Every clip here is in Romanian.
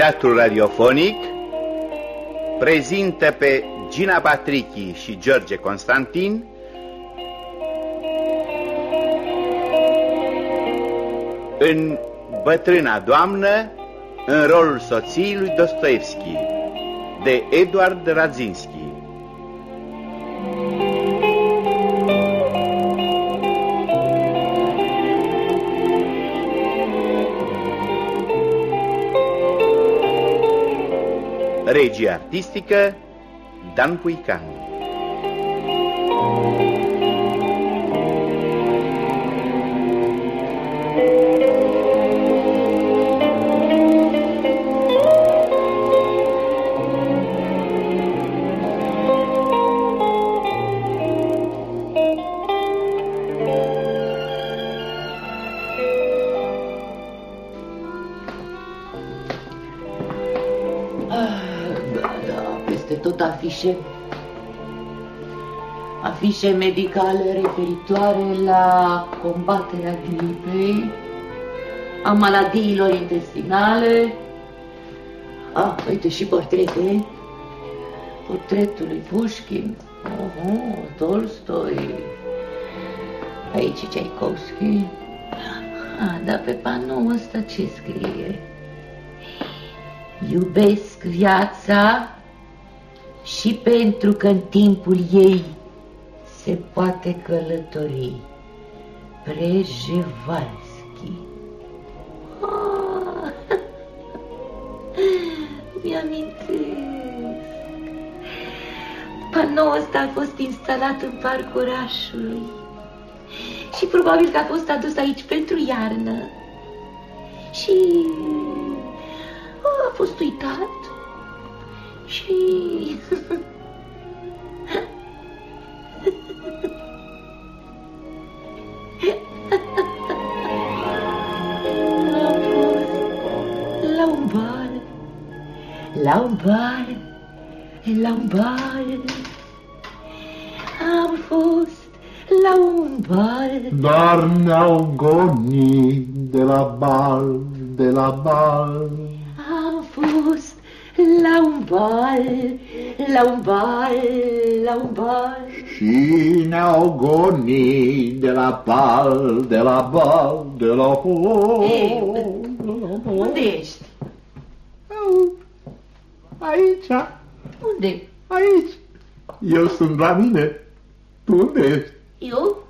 Teatrul radiofonic prezintă pe Gina Patrichi și George Constantin în Bătrâna Doamnă în rolul soției lui Dostoevski de Eduard Radzinski. Regia artistică Dan Puican. Afișe medicale referitoare la combaterea gripei, a maladiilor intestinale. Ah, uite și portrete. Portretul lui Pushkin, oh, Tolstoi, aici Tchaikovsky. Ah, dar pe panou ăsta ce scrie? Iubesc viața și pentru că în timpul ei se poate călători. Prejevalski. Ah, Mi-amintesc. Panoul ăsta a fost instalat în parcul orașului și probabil că a fost adus aici pentru iarnă. Și a fost uitat și... la un bar, am fost la un bar. Dar ne-au gonit de la bal, de la bal. Am fost la un bar, la un bar, la un bar. Și ne-au gonit de la bal, de la bal, de la bal. Ei, unde ești? Aici, Unde? aici. Eu sunt la mine. Tu unde ești? Eu?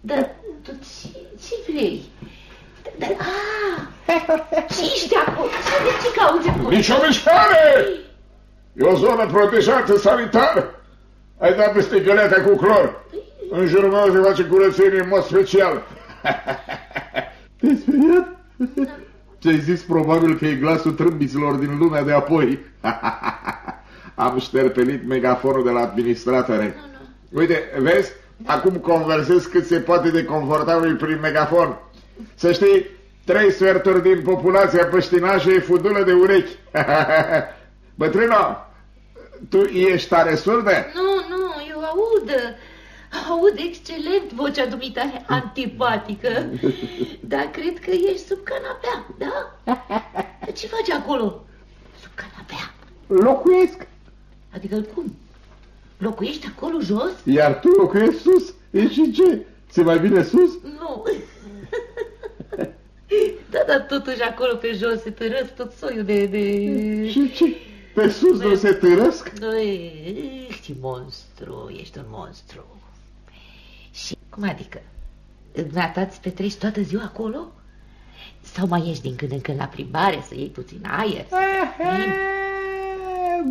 Dar tu ce, ce vrei? Dar, a, ce ești acolo? Ce, ce cauți acolo? Nici o mișcare! E o zonă protejată sanitară. Ai dat peste găleata cu clor. În jurul meu se face curățenie în mod special. Te-ai speriat? Ce-ai zis probabil că e glasul trâmbiților din lumea de apoi. Am șterpelit megafonul de la administratore. Uite, vezi? Acum conversez cât se poate de confortabil prin megafon. Să știi, trei sferturi din populația păștinașă e fudulă de urechi. Bătrâno, tu ești tare surdă? Nu, nu, eu aud, aud excelent vocea dumitare antipatică, dar cred că ești sub canapea, da? Ce faci acolo? Sub canapea. Locuiesc. Adică cum? Locuiești acolo jos? Iar tu locuiești sus. E și ce? Ți mai bine sus? Nu. Da, dar totuși acolo pe jos se tărăsc tot soiul de... de... Și ce? Pe sus nu se târăsc? Doi, ești monstru, ești un monstru. Și cum adică? Dumneata îți petreci toată ziua acolo? Sau mai ieși din când în când la plimbare să iei puțin aer? Să te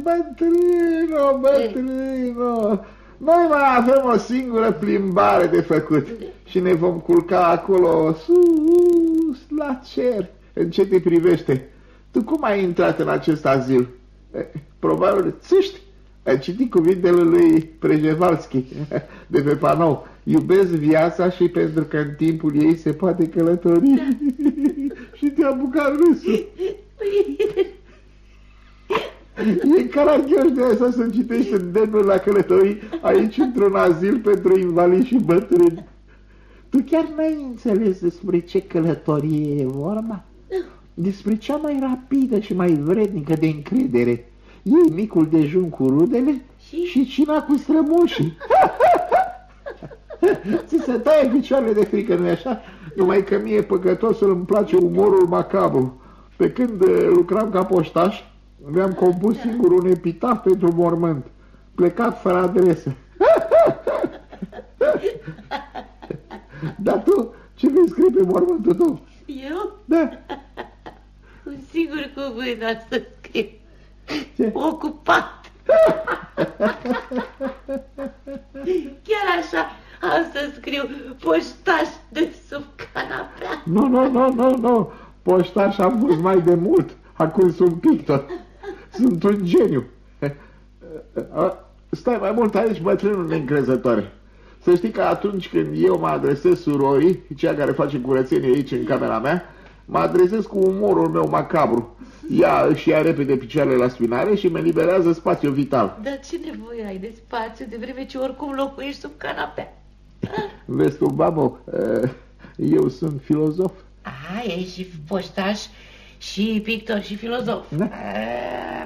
Bătrâno, bătrâno, noi mai avem o singură plimbare de făcut și ne vom culca acolo sus, la cer. În ce te privește? Tu cum ai intrat în acest azil? Eh, Probabil țiști. Ai citit cuvintele lui Prejevalski de pe panou. Iubesc viața și pentru că în timpul ei se poate călători. și te-a apucat râsul. E caragioș de asta să citești îndemnul la călătorii aici într-un azil pentru invalizi și bătrâni. Tu chiar n-ai înțeles despre ce călătorie e vorba? despre cea mai rapidă și mai vrednică de încredere. Ei micul dejun cu rudele și, și cina cu strămoșii. Ți se taie picioarele de frică, nu-i așa? Numai că mie păcătosul îmi place umorul macabru. Pe când uh, lucram ca poștaș, mi-am compus singur un epitaf pentru mormânt, plecat fără adresă. Dar tu, ce vei scrie pe mormântul tău? Eu? Da. Un singur cuvânt am să scriu. Ce? Ocupat. Chiar așa am să scriu poștaș de sub canapea. Nu, nu, nu, nu, nu. Poștaș am fost mai de mult. Acum sunt pictor. Sunt un geniu. Stai mai mult aici, bătrânul neîncrezătoare. Să știi că atunci când eu mă adresez surorii, cea care face curățenie aici în camera mea, mă adresez cu umorul meu macabru. Ea își ia repede picioarele la spinare și mă liberează spațiu vital. Dar ce nevoie ai de spațiu de vreme ce oricum locuiești sub canapea? Vezi tu, babo, eh, eu sunt filozof. A, ești și poștaș și pictor și filozof. Da. A,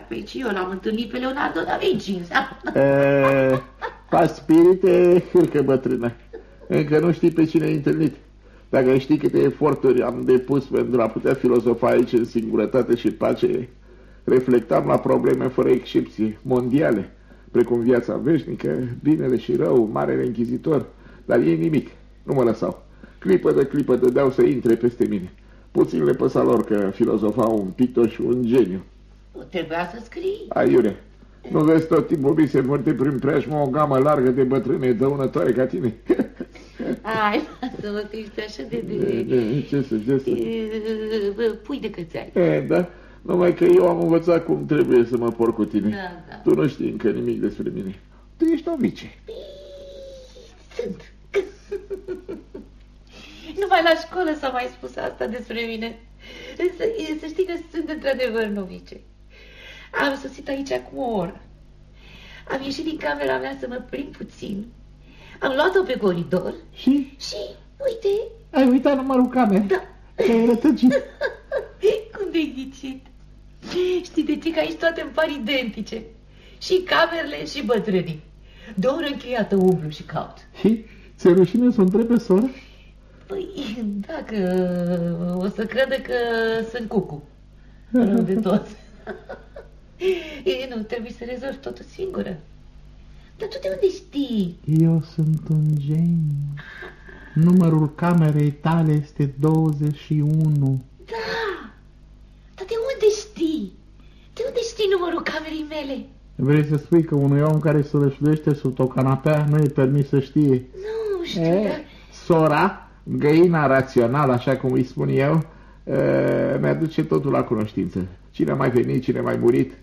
păi și eu l-am întâlnit pe Leonardo da Vinci, înseamnă. E, pa spirite, hârcă bătrână. Încă nu știi pe cine ai întâlnit. Dacă știi câte eforturi am depus pentru a putea filozofa aici în singurătate și pace, reflectam la probleme fără excepție, mondiale, precum viața veșnică, binele și rău, marele închizitor, dar ei nimic, nu mă lăsau. Clipă de clipă dădeau să intre peste mine. Puțin le păsa lor că filozofau un pictor și un geniu. Trebuia să scrii. Aiure, nu vezi tot timpul mi se învârte prin preajmă o gamă largă de bătrâne dăunătoare ca tine? Ai, lasă-mă că ești așa de... de... de, de ce să, ce să... Pui de cățeai. E, da, numai că eu am învățat cum trebuie să mă por cu tine. Da, da. Tu nu știi încă nimic despre mine. Tu ești novice. Sunt. Numai la școală s-a mai spus asta despre mine. Să, să știi că sunt într-adevăr novice. Am sosit aici acum o oră. Am ieșit din camera mea să mă plimb puțin. Am luat-o pe coridor. Și? Și, uite... Ai uitat numărul camerei? Da. Te-ai rătăcit. Cum de-ai ghicit? Știi de ce? Că aici toate îmi par identice. Și camerele și bătrânii. De o oră încheiată umblu și caut. Și? Ți-e rușine să o întrebi pe soră? Păi, dacă o să crede că sunt cucu. Rău de tot. E, nu, trebuie să rezolvi totul singură. Dar tu de unde știi? Eu sunt un geniu. Numărul camerei tale este 21. Da! Dar de unde știi? De unde știi numărul camerei mele? Vrei să spui că unui om care se rășluiește sub o canapea nu e permis să știe? Nu știu, e, dar... Sora, găina rațională, așa cum îi spun eu, mi-aduce totul la cunoștință. Cine a mai venit, cine a mai murit,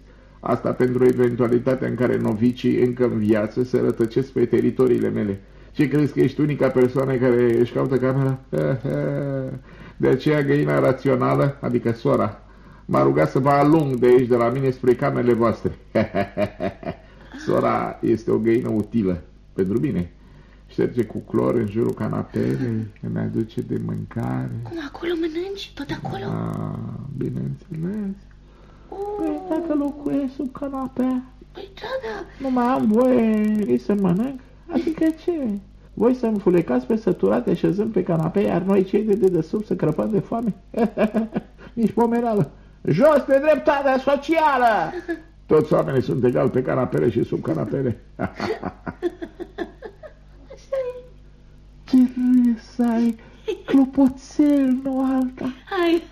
asta pentru eventualitatea în care novicii încă în viață se rătăcesc pe teritoriile mele. Ce crezi că ești unica persoană care își caută camera? De aceea găina rațională, adică sora, m-a rugat să vă alung de aici, de la mine, spre camerele voastre. Sora este o găină utilă pentru mine. Șterge cu clor în jurul canapelei, îmi aduce de mâncare. Cum acolo mănânci? Tot acolo? Ah, bineînțeles. Păi dacă locuiesc sub canapea, Păi da, da. nu mai am voie să mănânc? Adică ce? Voi să-mi fulecați pe săturate șezând pe canapea, iar noi cei de dedesubt să crăpăm de foame? Nici pomenală. Jos pe dreptatea socială! Toți oamenii sunt egal pe canapele și sub canapele. Trebuie să ai clopoțel, nu alta. Hai,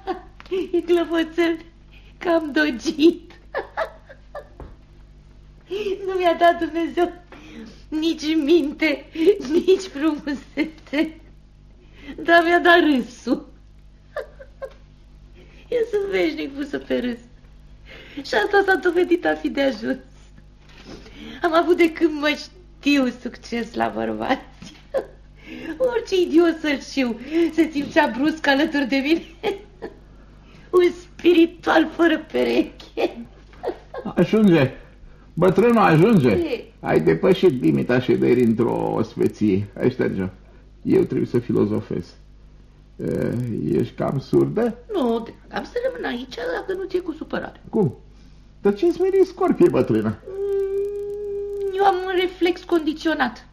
e clopoțel cam dogit. Nu mi-a dat Dumnezeu nici minte, nici frumusețe, dar mi-a dat râsul. Eu sunt veșnic pusă pe râs. Și asta s-a dovedit a fi de ajuns. Am avut de când mă știu succes la bărbați. Orice idiot să-l știu se simțea brusc alături de mine. Un spiritual fără pereche. Ajunge. Bătrânul, ajunge. E. Ai depășit limita șederii într-o ospeție. Hai șterge Eu trebuie să filozofez. E, ești cam surdă? Nu, am să rămân aici dacă nu ți-e cu supărare. Cum? Dar ce-ți veni scorpie, bătrână? Mm, Eu am un reflex condiționat.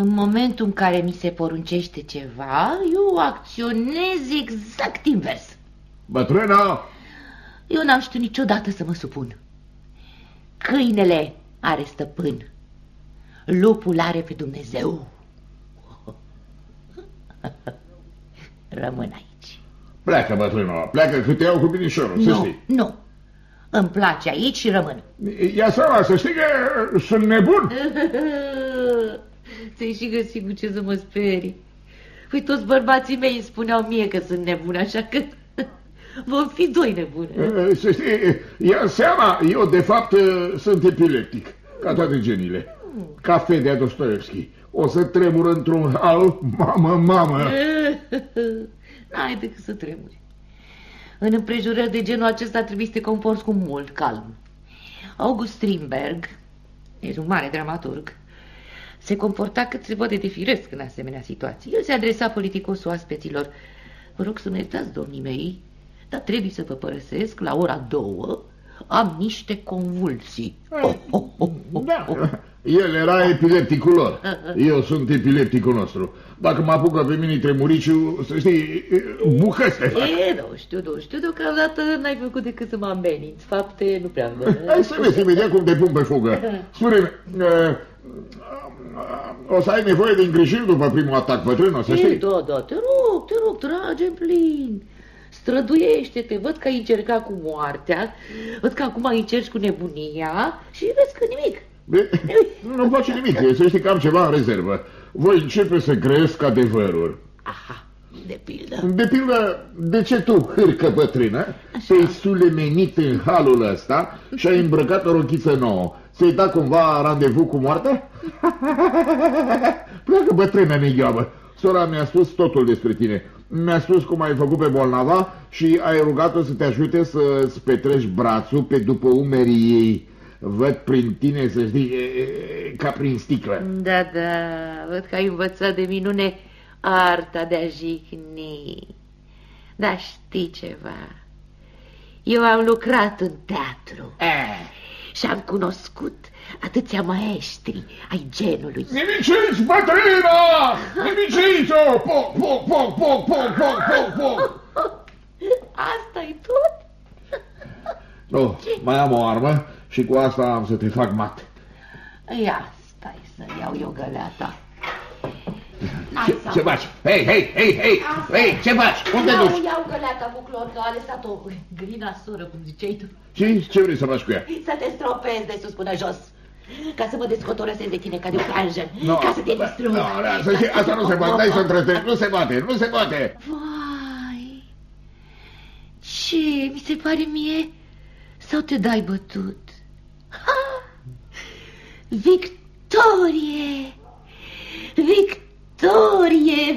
În momentul în care mi se poruncește ceva, eu acționez exact invers. Bătrână! Eu n-am știut niciodată să mă supun. Câinele are stăpân. Lupul are pe Dumnezeu. Rămân aici. Pleacă, bătrână, pleacă că te iau cu binișorul, să Nu, știi. nu. Îmi place aici și rămân. Ia seama, să știi că sunt nebun. Ți-ai și găsit cu ce să mă sperii. Păi toți bărbații mei îmi spuneau mie că sunt nebun, așa că vom fi doi nebuni. E, Să știi, ia seama, eu de fapt sunt epileptic, ca toate genile. Ca Fedea Dostoevski. O să tremur într-un hal, mamă, mamă. N-ai decât să tremuri. În împrejurări de genul acesta trebuie să te comporți cu mult calm. August Strindberg, ești un mare dramaturg, se comporta cât se poate de firesc în asemenea situații. El se adresa politicos oaspeților. Vă rog să mă iertați, domnii mei, dar trebuie să vă părăsesc la ora două. Am niște convulsii. Oh, oh, oh, oh, Da, oh. el era epilepticul lor. Eu sunt epilepticul nostru. Dacă mă apucă pe mine tremuriciu, să știi, bucăți te fac. E, nu știu, nu știu, deocamdată n-ai făcut decât să mă ameninți. Fapte nu prea văd. Hai să vezi imediat cum te pun pe fugă. Spune-mi, uh, o să ai nevoie de îngrijiri după primul atac bătrân, o să Ei, știi? da, da, te rog, te rog, trage în plin. Străduiește-te, văd că ai încercat cu moartea, văd că acum încerci cu nebunia și vezi că nimic. Bine, Nu face nimic, să știi că am ceva în rezervă. Voi începe să grăiesc adevăruri. Aha, de pildă. De pildă, de ce tu, hârcă bătrână, te-ai sulemenit în halul ăsta și ai îmbrăcat o rochiță nouă? Ți-ai dat cumva randevu cu moartea? Pleacă bătrână neghioabă. Sora mi-a spus totul despre tine. Mi-a spus cum ai făcut pe bolnava și ai rugat-o să te ajute să-ți petreci brațul pe după umerii ei. Văd prin tine, să știi, e, e, ca prin sticlă. Da, da, văd că ai învățat de minune arta de a jihni. Dar știi ceva? Eu am lucrat în teatru Eh. Și am cunoscut atâția maestri ai genului. Nimiciți, bătrână! Nimiciți-o! Poc, poc, poc, poc, poc, poc, poc, poc! asta e tot? Nu, mai am o armă și cu asta am să te fac mat. Ia, stai să iau eu găleata. Ce, ce faci? Hei, hei, hei, hei! Hei, ce faci? Unde iau, duci? iau găleata cu clor, că a lăsat o grina sură, cum ziceai tu. Și ce vrei să faci cu ea? Să te stropezi de sus până jos. Ca să mă descotorăsesc de tine ca de o franjă. Nu, ca să te bă, distrug. Nu, nu, să știi, asta nu se poate, dai să întrețin, nu se poate, nu se poate. Vai, ce mi se pare mie sau te dai bătut? Ha! Victorie! Victorie!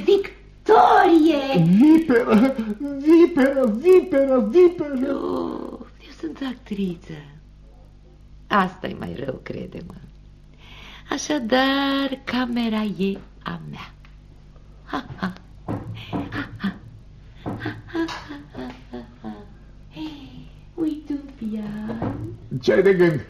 Victorie! Viperă, viperă, viperă, viperă. Oh, eu sunt actriță. asta e mai rău, crede-mă. Așadar, camera e a mea. Ha, ha. Ha, ha. Ha, ha, ha, ha, ha, ha. Hei, uite un pian. Ce ai de gând?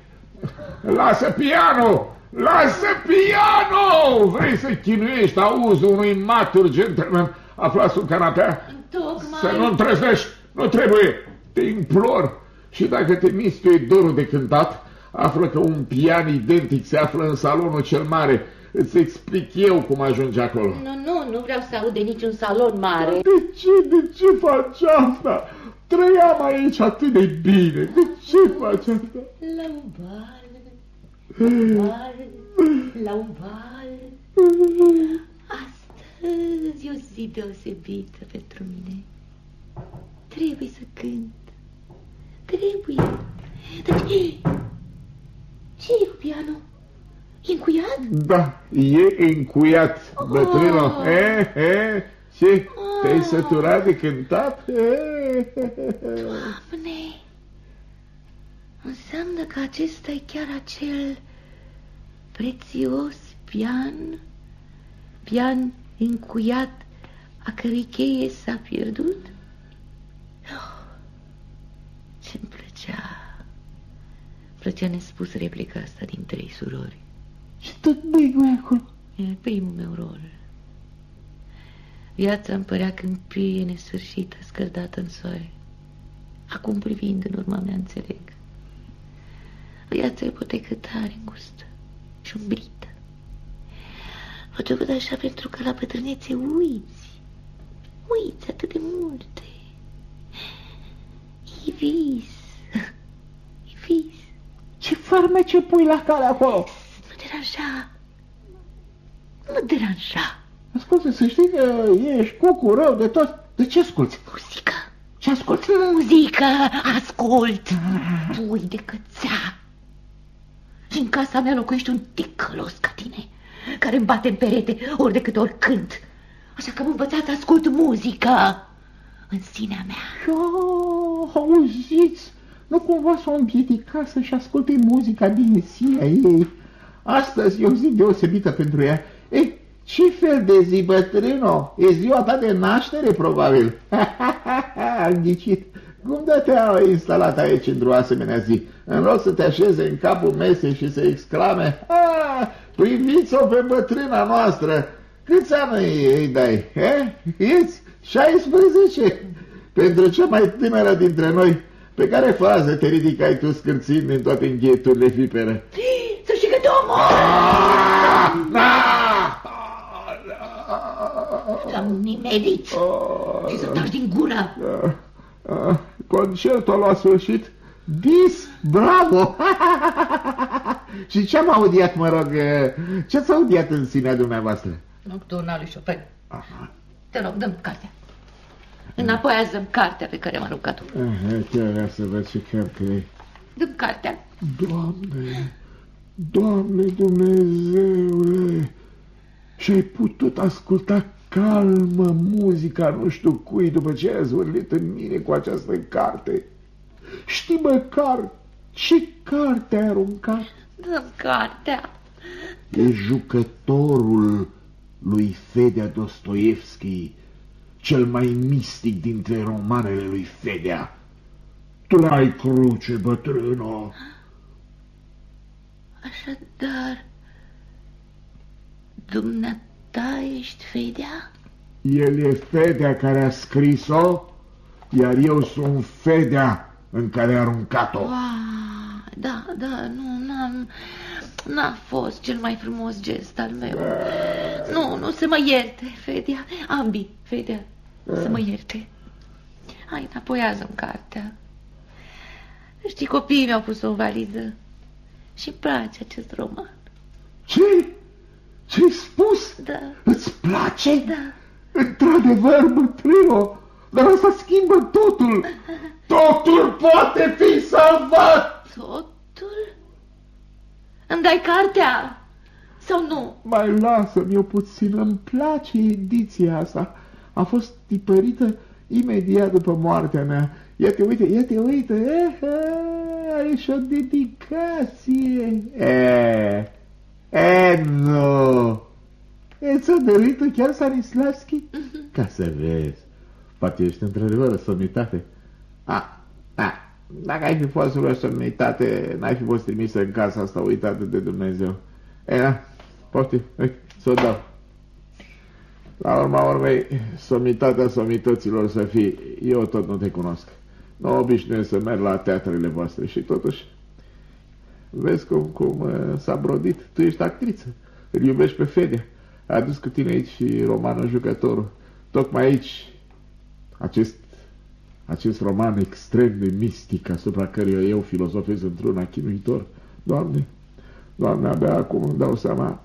Lasă pianul! Lasă pianul! Vrei să chinuiești auzul unui matur gentleman aflat sub canapea? Tocmai... Să nu întrezești! Nu trebuie! Te implor! Și dacă te mistuie dorul de cântat, află că un pian identic se află în salonul cel mare. Îți explic eu cum ajunge acolo. Nu, nu, nu vreau să aud de niciun salon mare. De ce, de ce faci asta? Trăiam aici atât de bine. De ce faci asta? La un bal, la un bal, la un bal. Astăzi e o zi deosebită pentru mine. Trebuie să cânt. Trebuie. Dar ce? Ce e cu pianul? E încuiat? Da, e încuiat, bătrână. Oh. E, e, ce? Te-ai săturat de cântat? E, Doamne! Înseamnă că acesta e chiar acel prețios pian, pian încuiat a cărui cheie s-a pierdut? Oh, ce-mi plăcea, plăcea nespus replica asta din trei surori. Și tot băi acolo? E primul meu rol. Viața îmi părea câmpie nesfârșită, scăldată în soare. Acum privind în urma mea înțeleg. Viața e potecătare, îngustă și umbrită. Făcut așa pentru că la bătrânețe uiți. Uiți atât de multe. E vis. E vis. Ce farmece pui la cale acolo? Nu deranja. Nu deranja. Ascultă, să știi că ești cucu rău de tot. De ce asculti? Muzică. Ce asculti? Muzică, ascult. Pui de cățea. Și în casa mea locuiește un ticălos ca tine, care îmi bate în perete ori de câte ori cânt. Așa că am învățat să ascult muzică în sinea mea. Oh, auziți? Nu cumva s-o împiedica să-și asculte muzica din sinea ei. Astăzi e o zi deosebită pentru ea. Ei, ce fel de zi, bătrâno? E ziua ta de naștere, probabil. Am ghicit. Cum de te-au instalat aici într-o asemenea zi? În loc să te așeze în capul mesei și să exclame, ah, priviți-o pe bătrâna noastră, câți ani îi dai? Eh? Eți 16? Pentru cea mai tânără dintre noi, pe care fază te ridicai tu scârțind din toate încheieturile vipere? Să știi că te omor! Am nimerit și să taci din gură. Concertul la sfârșit? Dis, bravo! și ce am audiat, mă rog, ce s-a audiat în sinea dumneavoastră? Nocturna lui Chopin. Aha. Te rog, dăm cartea. Înapoiază cartea pe care m-a aruncat-o. Chiar vrea să văd ce carte e. Dăm cartea. Doamne, Doamne Dumnezeule, și ai putut asculta calmă muzica nu știu cui după ce ați zvârlit în mine cu această carte. Știi măcar ce carte ai aruncat? Dăm cartea. E jucătorul lui Fedea Dostoevski, cel mai mistic dintre romanele lui Fedea. Trai cruce, bătrână! Așadar, dumneata ești Fedea? El e Fedea care a scris-o, iar eu sunt Fedea în care a aruncat-o. Da, da, nu, n-am... N-a fost cel mai frumos gest al meu. Nu, nu, să mă ierte, Fedea. Ambii, Fedea, să mă ierte. Hai, înapoiază-mi cartea. Știi, copiii mi-au pus o valiză și-mi place acest roman. Ce? Ce-ai spus? Da. Îți place? Da. Într-adevăr, bătrâno, dar asta schimbă totul. Totul poate fi salvat. Totul? Îmi dai cartea? Sau nu? Mai lasă-mi o puțin, îmi place ediția asta. A fost tipărită imediat după moartea mea. Ia te uite, ia te uite, eh, are și o dedicație. E, e, nu. E ți-o dăruită chiar Stanislavski? Ca să vezi. Poate ești într-adevăr o somnitate. A, a, dacă ai fi fost o somnitate, n-ai fi fost trimisă în casa asta uitată de Dumnezeu. E, da, poftim, uite, să o dau. La urma urmei, somnitatea somnităților să fii, eu tot nu te cunosc. Nu obișnuiesc să merg la teatrele voastre și totuși, vezi cum, cum s-a brodit, tu ești actriță, îl iubești pe Fedea, a adus cu tine aici și romanul jucătorul. Tocmai aici, acest, acest roman extrem de mistic asupra căruia eu filozofez într-un chinuitor. Doamne, Doamne, abia acum îmi dau seama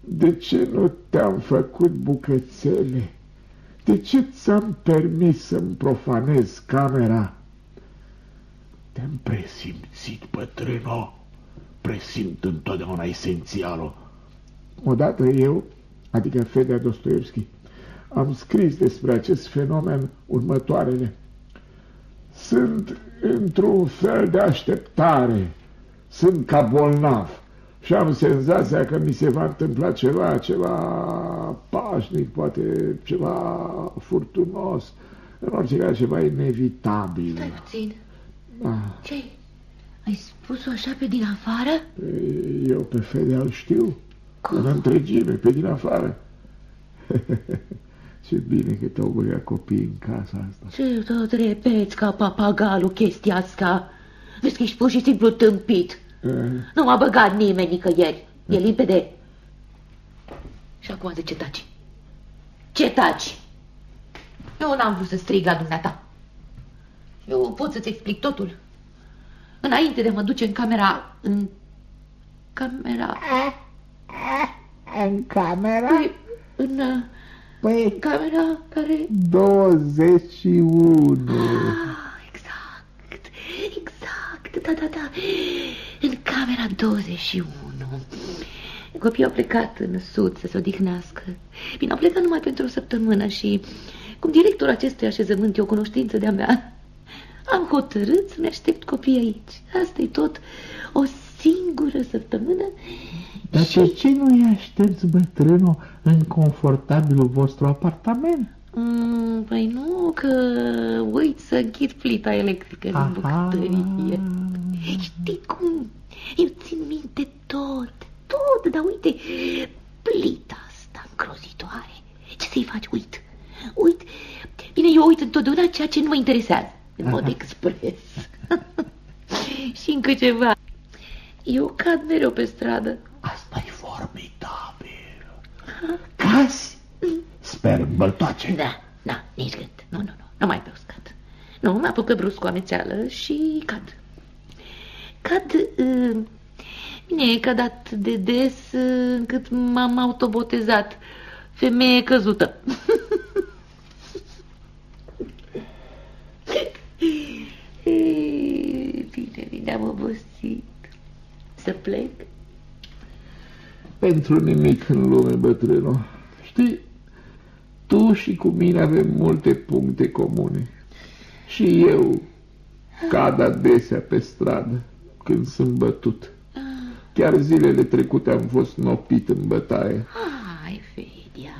de ce nu te-am făcut bucățele? De ce ți-am permis să-mi profanez camera? Te-am presimțit, bătrâno. Presimt întotdeauna esențialul. Odată eu, adică Fedea Dostoevski, am scris despre acest fenomen următoarele. Sunt într-un fel de așteptare, sunt ca bolnav, și am senzația că mi se va întâmpla ceva, ceva pașnic, poate ceva furtunos, în orice caz ceva inevitabil. Stai puțin. Da. ce -i? Ai spus-o așa pe din afară? Eu pe Fede îl știu, Cum? în întregime, pe din afară. Ce bine că te-au băgat copiii în casa asta. Ce tot repeți ca papagalul chestia asta? Vezi că ești pur și simplu tâmpit. Eh, Nu m-a băgat nimeni nicăieri. E limpede. Și acum de ce taci? Ce taci? Eu n-am vrut să strig la dumneata. Eu pot să-ți explic totul. Înainte de a mă duce în camera... În camera... În camera? Păi, în, uh, Păi, în camera care... 21. Ah, exact, exact, da, da, da. În camera 21. Copiii au plecat în sud să se odihnească. Bine, au plecat numai pentru o săptămână și, cum directorul acestui așezământ e o cunoștință de-a mea, am hotărât să ne aștept copiii aici. asta e tot. O singură săptămână Dar de ce nu-i aștepți, bătrânul, în confortabilul vostru apartament? Mm, păi nu, că uit să închid plita electrică din Aha. bucătărie. Știi cum? Eu țin minte tot, tot, dar uite, plita asta încrozitoare. Ce să-i faci? Uit, uit. Bine, eu uit întotdeauna ceea ce nu mă interesează, în mod expres. Și încă ceva. Eu cad mereu pe stradă. asta e formidabil. Cazi? Sper în băltoace. Da, da, nici gând. Nu, nu, nu, nu mai pe uscat. Nu, mă apucă brusc o amețeală și cad. Cad, uh, bine, cad atât de des uh, încât m-am autobotezat. Femeie căzută. E, bine, bine, am obosit. Să plec? Pentru nimic în lume, bătrânul. Știi, tu și cu mine avem multe puncte comune. Și eu cad adesea pe stradă când sunt bătut. Chiar zilele trecute am fost nopit în bătaie. Ai, Fedia,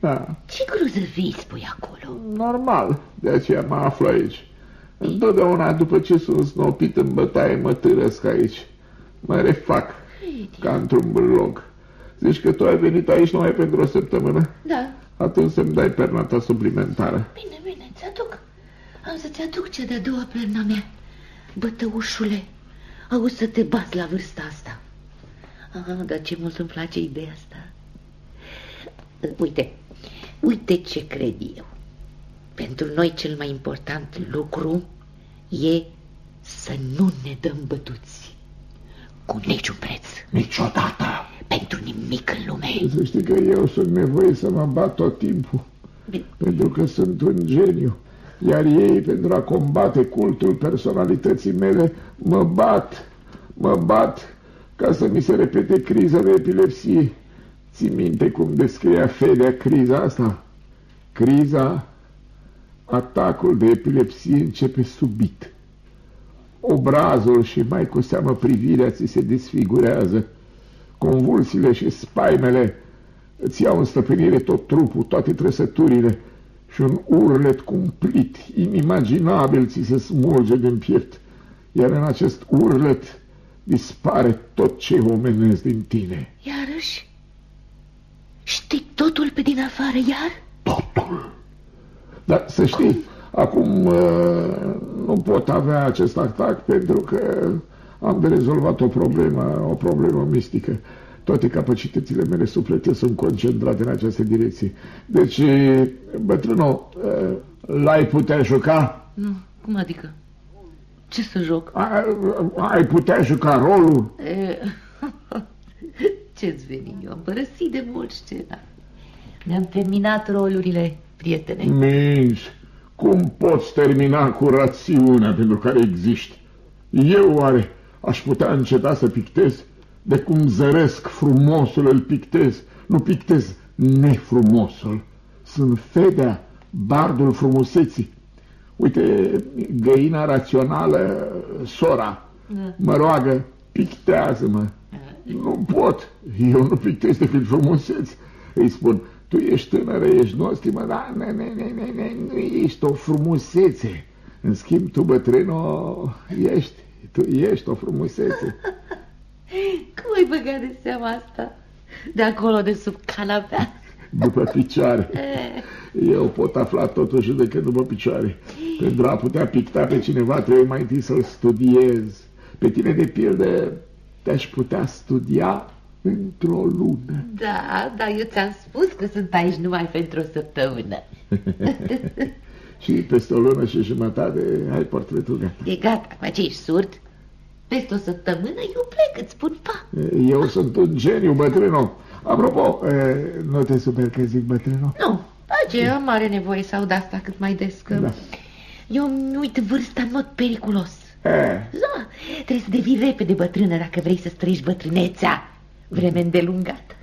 Da, ce gruzăvii spui acolo? normal, de aceea mă aflu aici. Întotdeauna după ce sunt snopit în bătaie mă târăsc aici. Mă refac Fedia. ca într-un blog. Zici că tu ai venit aici numai pentru o săptămână? Da, Atunci să-mi dai perna ta suplimentară. Bine, bine, ți-aduc. Am să-ți aduc cea de-a doua perna mea. Bătăușule, auzi să te bați la vârsta asta. Ah, dar ce mult îmi place ideea asta. Uite, uite ce cred eu. Pentru noi cel mai important lucru e să nu ne dăm bătuți. Cu niciun preț. Niciodată. Pentru nimic în lume. Să știi că eu sunt nevoie să mă bat tot timpul, Bine, pentru că sunt un geniu. Iar ei, pentru a combate cultul personalității mele, mă bat, mă bat ca să mi se repete criza de epilepsie. Ții minte cum descria Fedea criza asta? Criza, atacul de epilepsie începe subit. Obrazul și mai cu seamă privirea ți se desfigurează. Convulsiile și spaimele îți iau în stăpânire tot trupul, toate trăsăturile și un urlet cumplit, inimaginabil ți se smulge din piept, iar în acest urlet dispare tot ce omenesc din tine. iarăși? Știi totul pe din afară iar? Totul. Dar să știi, acum uh, nu pot avea acest atac pentru că am de rezolvat o problemă, o problemă mistică. Toate capacitățile mele suflete sunt concentrate în această direcție. Deci, bătrânul, uh, l-ai putea juca? Nu, cum adică? Ce să joc? A- Ai putea juca rolul? E, Ce-ți veni? Eu am părăsit de mult scena. Mi-am terminat rolurile, prietene. Minci, cum poți termina cu rațiunea pentru care existi? Eu oare aș putea înceta să pictez? De cum zăresc frumosul îl pictez, nu pictez nefrumosul. Sunt Fedea, bardul frumuseții. Uite, găina rațională, sora, Da. mă roagă, pictează-mă. Nu pot. Eu nu pictez decât frumuseți. Îi spun, tu ești tânără, ești nostimă, dar ne, ne, ne, ne, ne, nu ești o frumusețe. În schimb, tu, bătrâno, ești, tu ești o frumusețe. Cum ai băgat de seama asta? De acolo, de sub canapea. După picioare. Eu pot afla totuși decât după picioare. Pentru a putea picta pe cineva trebuie mai întâi să-l studiez. Pe tine, de pildă, te-aș putea studia într-o lună. Da, dar eu ți-am spus că sunt aici numai pentru o săptămână. și peste o lună și jumătate ai portretul gata. E gata, acum ce ești surd? Peste o săptămână eu plec, îți spun pa. Eu sunt un geniu, bătrâno. Apropo, nu te super că zic bătrâno? Nu, ce am mare nevoie să aud asta cât mai des, că da. eu mi uit vârsta în mod periculos. E. Da, trebuie să devii repede bătrână dacă vrei să străiești bătrânețea, vreme îndelungată.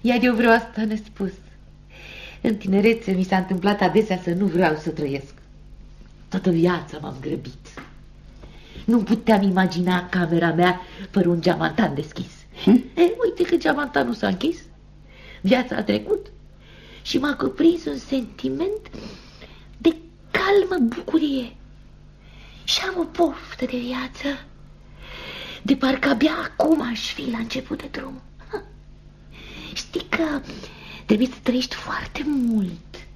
Iar eu vreau asta nespus. În tinerețe mi s-a întâmplat adesea să nu vreau să trăiesc. Toată viața m-am grăbit. Nu puteam imagina camera mea fără un geamantan deschis. Și? E, uite că geamantanul s-a închis. Viața a trecut și m-a cuprins un sentiment de calmă bucurie. Și am o poftă de viață, de parcă abia acum aș fi la început de drum. Știi că trebuie să trăiești foarte mult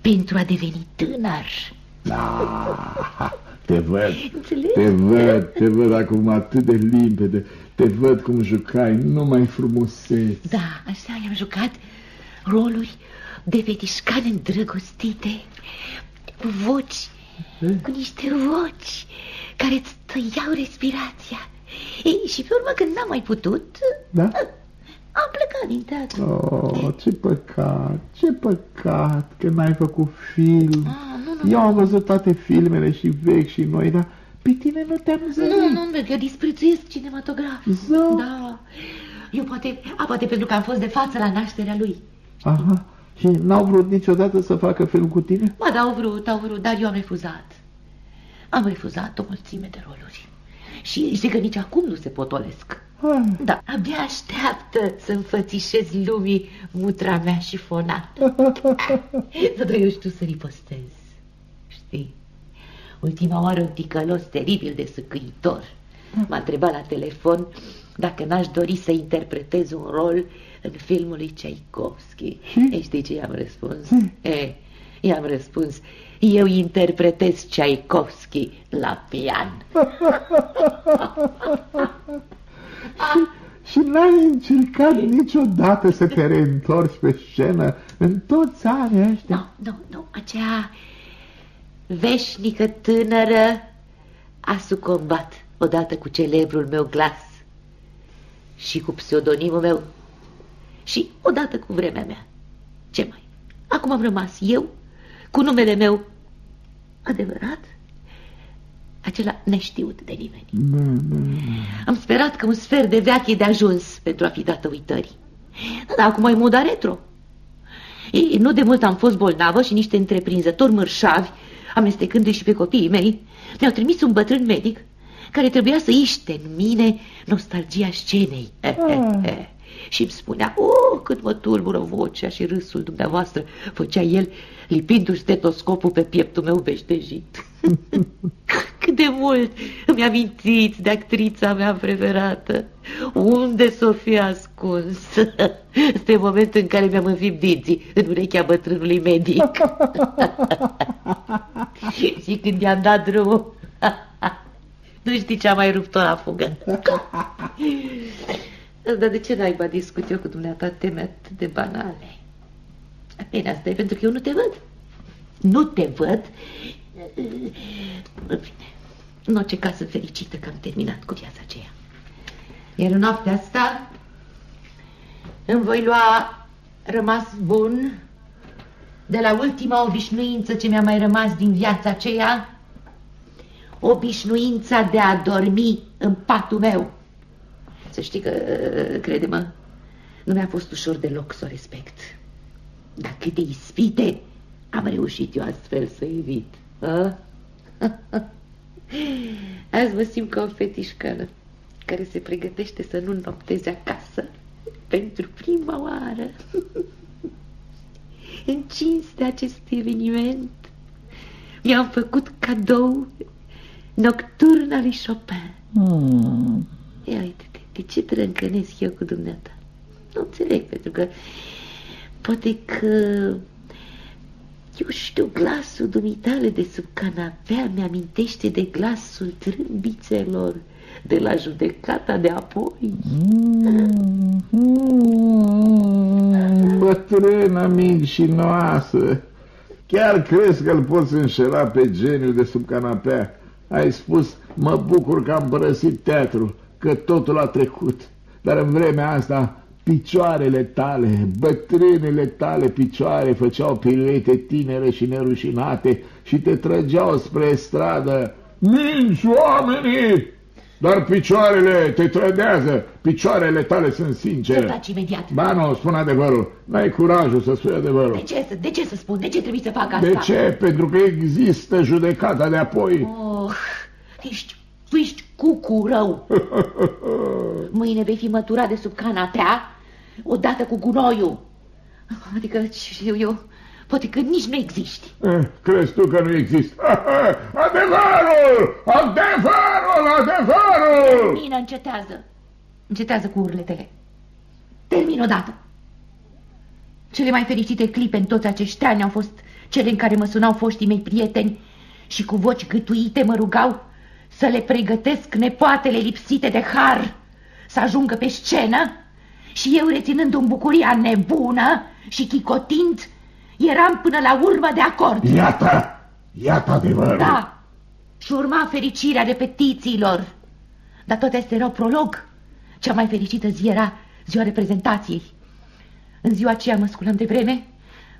pentru a deveni tânăr. Da, te văd, Înțeleg? te văd, te văd acum atât de limpede, te văd cum jucai, numai frumuseți. Da, așa i-am jucat roluri de fetișcane îndrăgostite, cu voci, e? cu niște voci care îți tăiau respirația. Ei, și pe urmă, când n-am mai putut, da? Am plecat din teatru. Oh, ce păcat, ce păcat că n-ai făcut film. Ah, nu, nu, Eu am văzut toate filmele și vechi și noi, dar pe tine nu te-am zărit. Nu, nu, nu, eu disprețuiesc cinematograf. Zău? Da. Eu poate, a, poate pentru că am fost de față la nașterea lui. Aha. Și n-au vrut niciodată să facă film cu tine? Ba, da, au vrut, au vrut, dar eu am refuzat. Am refuzat o mulțime de roluri. Și zic că nici acum nu se potolesc. Ah. Da, abia așteaptă să înfățișez lumii mutra mea și fonată. Dar eu știu să ripostez. Știi? Ultima oară un ticălos teribil de săcâitor m-a întrebat la telefon dacă n-aș dori să interpretez un rol în filmul lui Tchaikovsky. E, știi ce i-am răspuns? E, i-am răspuns, eu interpretez Tchaikovsky la pian. și, și n-ai încercat niciodată să te reîntorci pe scenă în toți anii ăștia? Nu, nu, nu, aceea veșnică tânără a sucombat odată cu celebrul meu glas și cu pseudonimul meu și odată cu vremea mea. Ce mai? Acum am rămas eu cu numele meu adevărat, acela neștiut de nimeni. Am sperat că un sfert de veac e de ajuns pentru a fi dată uitării. Dar acum e moda retro. E, nu de mult am fost bolnavă și niște întreprinzători mărșavi, amestecându-i și pe copiii mei, mi-au trimis un bătrân medic care trebuia să iște în mine nostalgia scenei. Ah. și îmi spunea, oh, cât mă tulbură vocea și râsul dumneavoastră, făcea el lipindu-și stetoscopul pe pieptul meu beștejit. cât de mult îmi amintiți de actrița mea preferată. Unde s-o fi ascuns? Este momentul în care mi-am înfipt dinții în urechea bătrânului medic. și când i-am dat drumul, nu știi ce a mai rupt-o la fugă. Dar de ce naiba discut eu cu dumneata teme atât de banale? Bine, asta e pentru că eu nu te văd. Nu te văd. În fine, în orice caz sunt fericită că am terminat cu viața aceea. Iar în noaptea asta îmi voi lua rămas bun de la ultima obișnuință ce mi-a mai rămas din viața aceea, obișnuința de a dormi în patul meu. Să știi că, crede-mă, nu mi-a fost ușor deloc să o respect. Dar câte ispite am reușit eu astfel să evit. A? Azi mă simt ca o fetișcană, care se pregătește să nu nopteze acasă pentru prima oară. În cinstea acestui eveniment mi-am făcut cadou nocturna lui Chopin. Hmm. Ia uite-te, de ce trâncănesc eu cu dumneata? Nu înțeleg, pentru că poate că eu știu, glasul dumitale de sub canapea mi-amintește de glasul trâmbițelor de la judecata de apoi. Mm, mm, bătrână mincinoasă, chiar crezi că îl poți înșela pe geniu de sub canapea? Ai spus, mă bucur că am părăsit teatru, că totul a trecut, dar în vremea asta Picioarele tale, bătrânele tale picioare făceau piruete tinere și nerușinate și te trăgeau spre stradă. Minți oamenii! Dar picioarele te trădează, picioarele tale sunt sincere. Să taci imediat. Ba nu, spun adevărul. N-ai curajul să spui adevărul. De ce, de ce să spun? De ce trebuie să fac asta? De ce? Pentru că există judecata de apoi. Oh, ești, tu ești cucu rău. Mâine vei fi măturat de sub canapea odată cu gunoiul. Adică, știu eu, poate că nici nu existi. Eh, crezi tu că nu există? Adevărul! Adevărul! Adevărul! Termină, încetează. Încetează cu urletele. Termin odată. Cele mai fericite clipe în toți acești ani au fost cele în care mă sunau foștii mei prieteni și cu voci gâtuite mă rugau să le pregătesc nepoatele lipsite de har să ajungă pe scenă și eu reținând un bucuria nebună și chicotind, eram până la urmă de acord. Iată, iată adevărul. Da, și urma fericirea repetițiilor. Dar toate astea erau prolog. Cea mai fericită zi era ziua reprezentației. În ziua aceea mă sculam de vreme.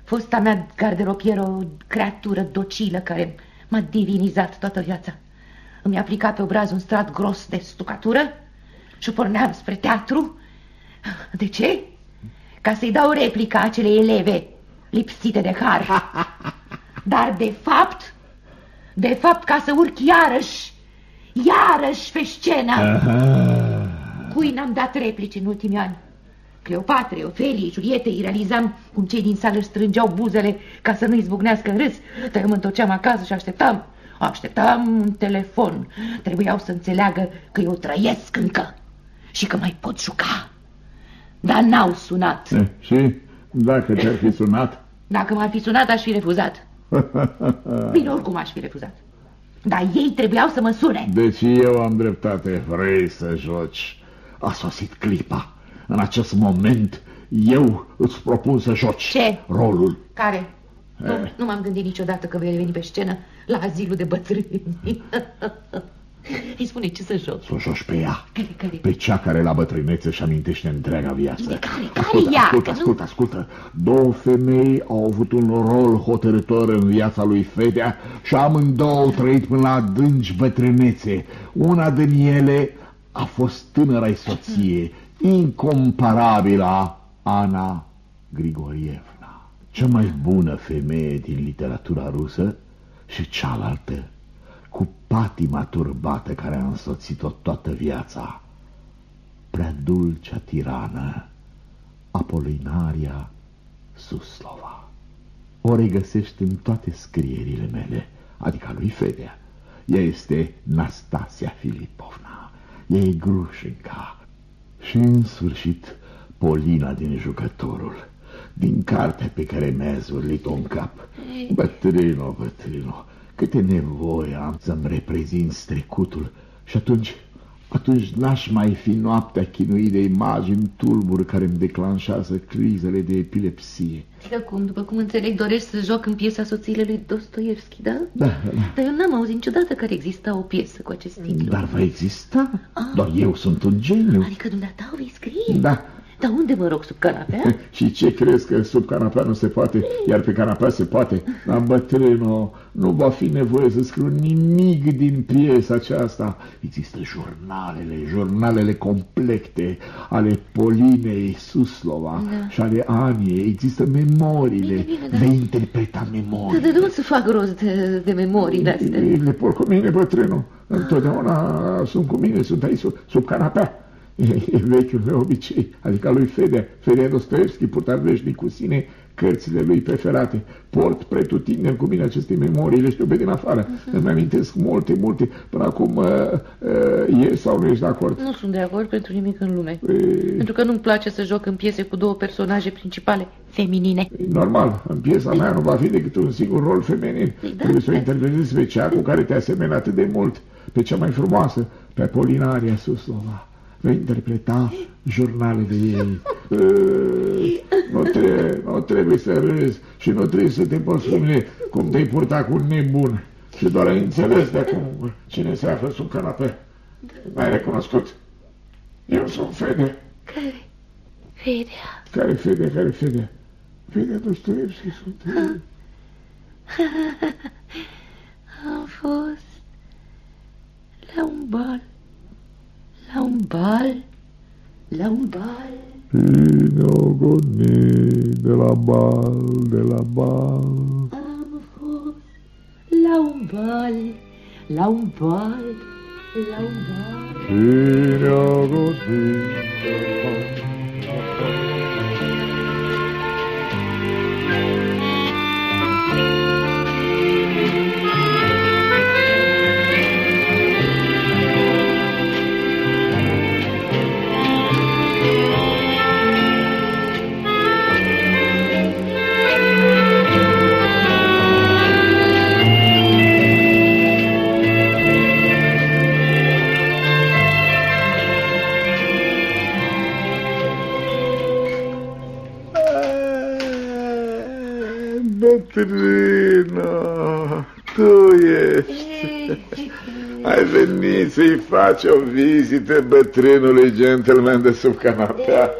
Fosta mea garderobier, o creatură docilă care m-a divinizat toată viața. Îmi aplica pe obraz un strat gros de stucatură și porneam spre teatru de ce? Ca să-i dau replica acele eleve lipsite de har. Dar de fapt, de fapt ca să urc iarăși, iarăși pe scenă. Cui n-am dat replici în ultimii ani? Cleopatre, Ofelie, Juliete, îi realizam cum cei din sală strângeau buzele ca să nu izbucnească în râs, dar eu mă întorceam acasă și așteptam. Așteptam un telefon. Trebuiau să înțeleagă că eu trăiesc încă și că mai pot juca. Dar n-au sunat. E, și dacă te-ar fi sunat? Dacă m-ar fi sunat, aș fi refuzat. Bine, oricum aș fi refuzat. Dar ei trebuiau să mă sune. Deci eu am dreptate. Vrei să joci. A sosit clipa. În acest moment eu îți propun să joci. Ce? Rolul. Care? Nu, nu m-am gândit niciodată că vei veni pe scenă la azilul de bătrâni. Îi spune ce să joc. Să joci pe ea. Care, care? Pe cea care la bătrânețe își amintește întreaga viață. De care, care ascultă, ea? Ascultă, ascultă, ascultă. Două femei au avut un rol hotărător în viața lui Fedea și amândouă au trăit până la adânci bătrânețe. Una din ele a fost tânăra soție, incomparabila Ana Grigorievna. Cea mai bună femeie din literatura rusă și cealaltă cu patima turbată care a însoțit-o toată viața. Prea dulcea tirană, Apolinaria Suslova. O regăsești în toate scrierile mele, adică lui Fedea. Ea este Nastasia Filipovna, ea e Grușinca și, în sfârșit, Polina din jucătorul, din cartea pe mi-a zvârlit-o în cap. Bătrâno, bătrâno, Câte nevoie am să-mi reprezint trecutul și atunci, atunci n-aș mai fi noaptea chinuit de imagini tulburi care îmi declanșează crizele de epilepsie. Adică cum, după cum înțeleg, dorești să joc în piesa soțiile lui Dostoevski, da? Da, da. Dar eu n-am auzit niciodată că exista o piesă cu acest titlu. Dar va exista? Ah. Doar eu sunt un geniu. Adică dumneata o vei scrie? Da. Dar unde mă rog, sub canapea? Și ce crezi că sub canapea nu se poate, iar pe canapea se poate? Dar bătrână, nu va fi nevoie să scriu nimic din piesa aceasta. Există jurnalele, jurnalele complete ale Polinei Suslova da. și ale Aniei. Există memoriile. Bine, bine, da. Vei interpreta memoriile. De, de unde să fac rost de, de memoriile astea? Le por cu mine, bătrânul. Întotdeauna sunt cu mine, sunt aici sub, sub canapea. E vechiul meu obicei, adică lui Fedea. Fedea Dostoevski purta veșnic cu sine cărțile lui preferate. Port pretutindem cu mine aceste memorii, le știu pe din afară. Uh-huh. Îmi amintesc multe, multe. Până acum uh, uh, e sau nu ești de acord? Nu sunt de acord pentru nimic în lume. E... Pentru că nu-mi place să joc în piese cu două personaje principale feminine. E normal, în piesa mea nu va fi decât un singur rol feminin. Da, Trebuie să o intervenezi pe cea cu care te asemeni atât de mult, pe cea mai frumoasă, pe Polinaria Suslova va interpreta jurnalele ei. Nu trebuie, nu trebuie să râzi și nu trebuie să te poți spune cum te-ai purta cu un nebun. Și doar ai înțeles de acum cine se află sub canapea. M-ai recunoscut? Eu sunt Fede. Care? Fedea. Care Fede? Care Fede? Fede Dostoevski sunt. Am fost la un bal la un bal, la un bal. Cine o goni de la bal, de la bal. Am fost la un bal, la un bal, la un bal. Cine o goni de la bal. Bătrână, tu ești. Ai venit să-i faci o vizită bătrânului gentleman de sub canapea.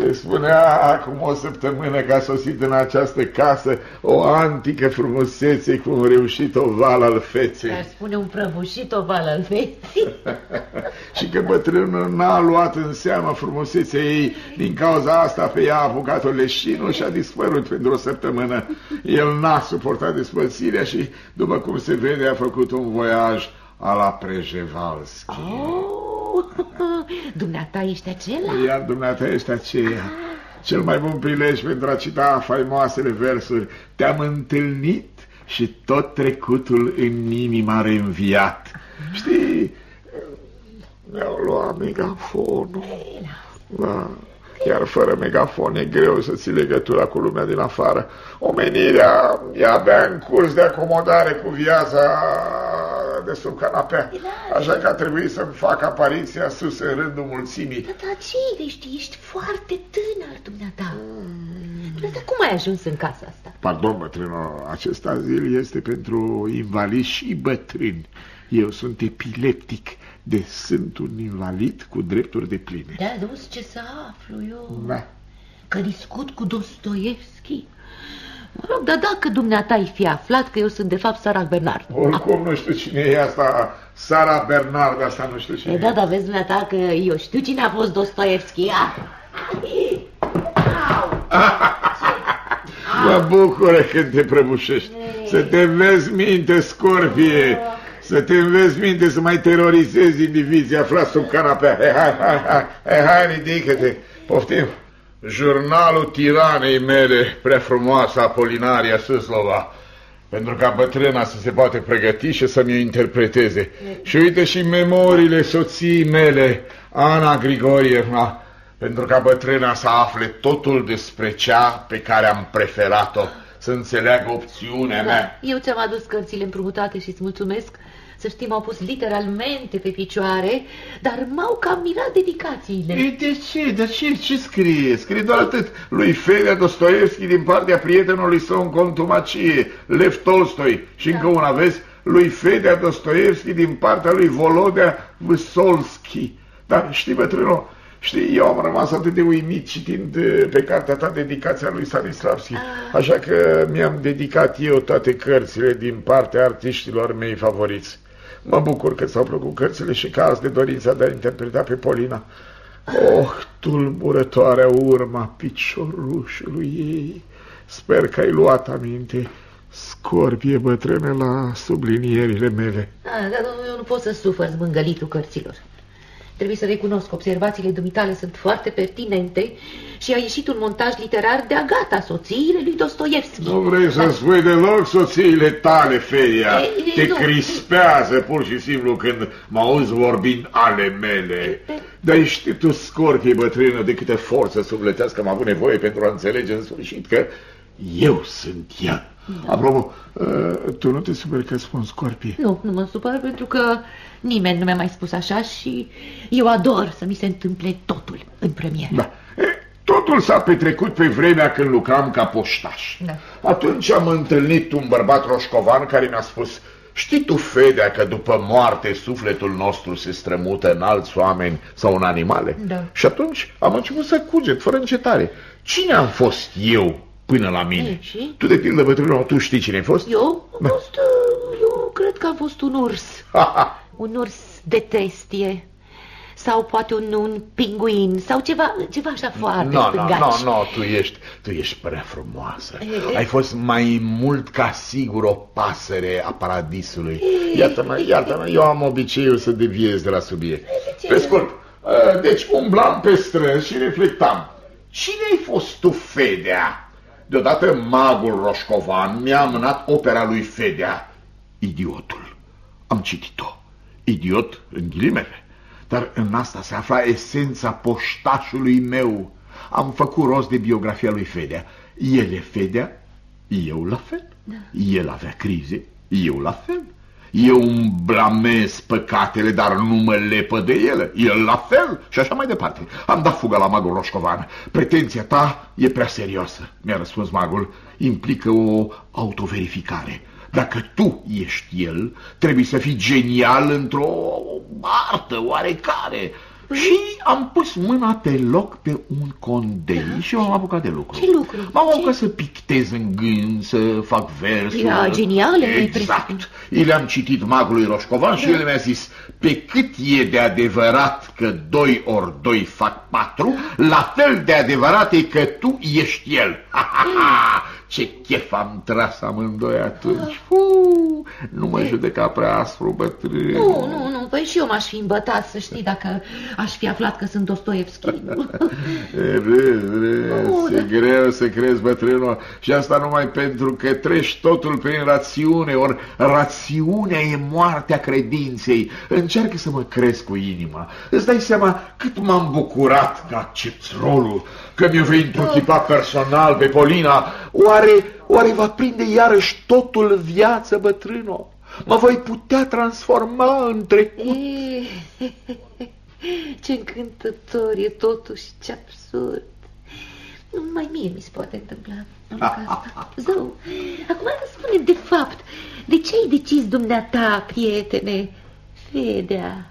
Se spunea acum o săptămână că a sosit în această casă o antică frumusețe cu un reușit oval al feței. Aș spune un prăbușit oval al feței. și că bătrânul n-a luat în seamă frumusețea ei, din cauza asta pe ea a apucat-o leșinul și a dispărut pentru o săptămână. El n-a suportat despărțirea și, după cum se vede, a făcut un voiaj a la Prejevalski. Oh, dumneata ești acela? Iar dumneata ești aceea. Cel mai bun prilej pentru a cita faimoasele versuri. Te-am întâlnit și tot trecutul în inima reînviat. Știi, mi-au luat megafonul. Da. Iar fără megafon e greu să ții legătura cu lumea din afară. Omenirea e abia în curs de acomodare cu viața de sub canapea. Așa că a trebuit să-mi fac apariția sus în rândul mulțimii. Da, da, ce ești? Ești foarte tânăr, dumneata. Mm. Dumneata, cum ai ajuns în casa asta? Pardon, bătrână, acest azil este pentru invalizi și bătrâni. Eu sunt epileptic de sunt un invalid cu drepturi de pline. Da, nu ce să aflu eu. Da. Că discut cu Dostoevski. Mă rog, dar dacă dumneata ai fi aflat că eu sunt de fapt Sara Bernard. Oricum nu știu cine e asta, Sara Bernard, asta nu știu cine e. Da, dar vezi dumneata că eu știu cine a fost Dostoevski. Mă bucură când te prăbușești. Să te vezi minte, scorpie. Să te înveți minte să mai terorizezi indivizii aflați sub canapea. Hai, hai, hai, hai, hai, hai ridică-te. Poftim. Jurnalul tiranei mele, prea frumoasă Apolinaria Sâslova, pentru ca bătrâna să se poate pregăti și să mi-o interpreteze. Și uite și memoriile soției mele, Ana Grigorievna, pentru ca bătrâna să afle totul despre cea pe care am preferat-o, să înțeleagă opțiunea da, mea. Eu ți-am adus cărțile împrumutate și îți mulțumesc să știi, m-au pus literalmente pe picioare, dar m-au cam mirat dedicațiile. Ei, de ce? De ce? Ce scrie? Scrie doar atât. Lui Fedea Dostoevski din partea prietenului său în contumacie, Lev Tolstoi. Și da. încă una, vezi? Lui Fedea Dostoevski din partea lui Volodea Vysolski. Dar știi, bătrânul, Știi, eu am rămas atât de uimit citind eh, pe cartea ta dedicația lui Stanislavski, ah. așa că mi-am dedicat eu toate cărțile din partea artiștilor mei favoriți. Mă bucur că ți-au plăcut cărțile și că azi de dorința de a interpreta pe Polina. Oh, tulburătoarea urma piciorușului ei. Sper că ai luat aminte. Scorpie bătrână la sublinierile mele. Da, dar eu nu pot să sufăr zmângălitul cărților. Trebuie să recunosc, observațiile dumitale sunt foarte pertinente și a ieșit un montaj literar de agata, soțiile lui Dostoevski. Nu vrei să spui deloc soțiile tale, Feia. Te nu. crispează pur și simplu când mă auzi vorbind ale mele. Dar ești tu, scorpie bătrână, de câte forță sufletească am avut nevoie pentru a înțelege în sfârșit că eu sunt ea. Da. Apropo, uh, tu nu te superi că spun scorpie? Nu, nu mă supăr pentru că nimeni nu mi-a mai spus așa și eu ador să mi se întâmple totul în premieră. Da. Totul s-a petrecut pe vremea când lucram ca poștaș. Da. Atunci am întâlnit un bărbat roșcovan care mi-a spus Știi tu, Fedea, că după moarte sufletul nostru se strămută în alți oameni sau în animale? Da. Și atunci am început să cuget, fără încetare. Cine am fost eu până la mine. E, și? Tu de pildă, bătrânul, tu știi cine ai fost? Eu? Am fost, uh, eu cred că a fost un urs. un urs de testie. Sau poate un, un pinguin, sau ceva, ceva așa foarte no, Nu, nu, nu, tu ești, tu ești prea frumoasă. E, ai fost mai mult ca sigur o pasăre a paradisului. Iată-mă, iată-mă, eu am obiceiul să deviez de la subiect. Pe scurt, uh, deci umblam pe străzi și reflectam. Cine ai fost tu, Fedea? Deodată magul Roșcovan mi-a mânat opera lui Fedea, Idiotul. Am citit-o. Idiot în ghilimele. Dar în asta se afla esența poștașului meu. Am făcut rost de biografia lui Fedea. El e Fedea, eu la fel. Da. El avea crize, eu la fel. Eu îmi blamez păcatele, dar nu mă lepă de ele. El la fel și așa mai departe. Am dat fuga la magul Roșcovan. Pretenția ta e prea serioasă, mi-a răspuns magul. Implică o autoverificare. Dacă tu ești el, trebuie să fii genial într-o artă oarecare. Și am pus mâna pe loc pe un condei da. și m-am apucat de lucru. Ce lucru? M-am apucat să pictez în gând, să fac versuri. Era genial. Exact. I le-am citit magului Roșcovan da. și el mi-a zis, pe cât e de adevărat că doi ori doi fac patru, la fel de adevărat e că tu ești el. Ha, ha, ha. Ce chef am tras amândoi atunci. Uu, nu mă judeca prea aspru, bătrân. Nu, nu, nu, păi și eu m-aș fi îmbătat, să știi, dacă aș fi aflat că sunt Dostoevski. râs, râs, e greu să crezi, bătrânul, și asta numai pentru că treci totul prin rațiune, ori rațiunea e moartea credinței. Încearcă să mă crezi cu inima. Îți dai seama cât m-am bucurat că accepti rolul că mi-o vei întruchipa personal pe Polina, oare, oare va prinde iarăși totul viață, bătrâno? Mă voi putea transforma în trecut? Ce încântător e totuși, ce absurd. Numai mie mi se poate întâmpla asta. Zău, acum spune de fapt, de ce ai decis dumneata, prietene? Fedea,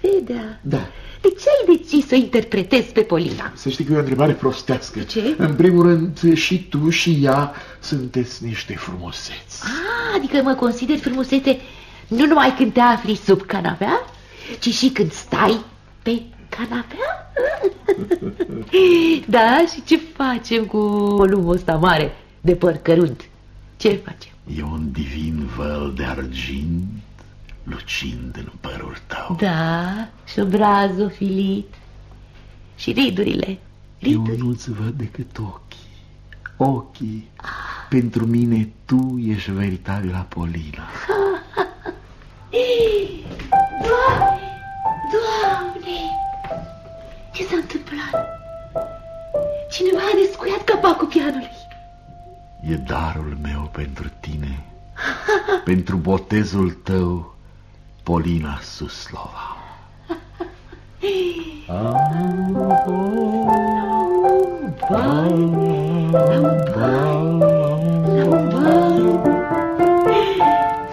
Fedea. Da. De ce ai decis să interpretezi pe Polina? Să știi că e o întrebare prostească. Ce? În primul rând, și tu și ea sunteți niște frumuseți. Ah, adică mă consider frumusețe nu numai când te afli sub canapea, ci și când stai pe canapea? da, și ce facem cu volumul ăsta mare de păr cărunt? Ce facem? E un divin văl de argint lucind în părul tău. Da, și obrazul filit și ridurile. Riduri. Eu nu-ți văd decât ochii. Ochii. Ah. Pentru mine tu ești veritabila Polina. Doamne! Doamne! Ce s-a întâmplat? Cineva a descuiat capacul pianului. E darul meu pentru tine, pentru botezul tău Polina Suslova.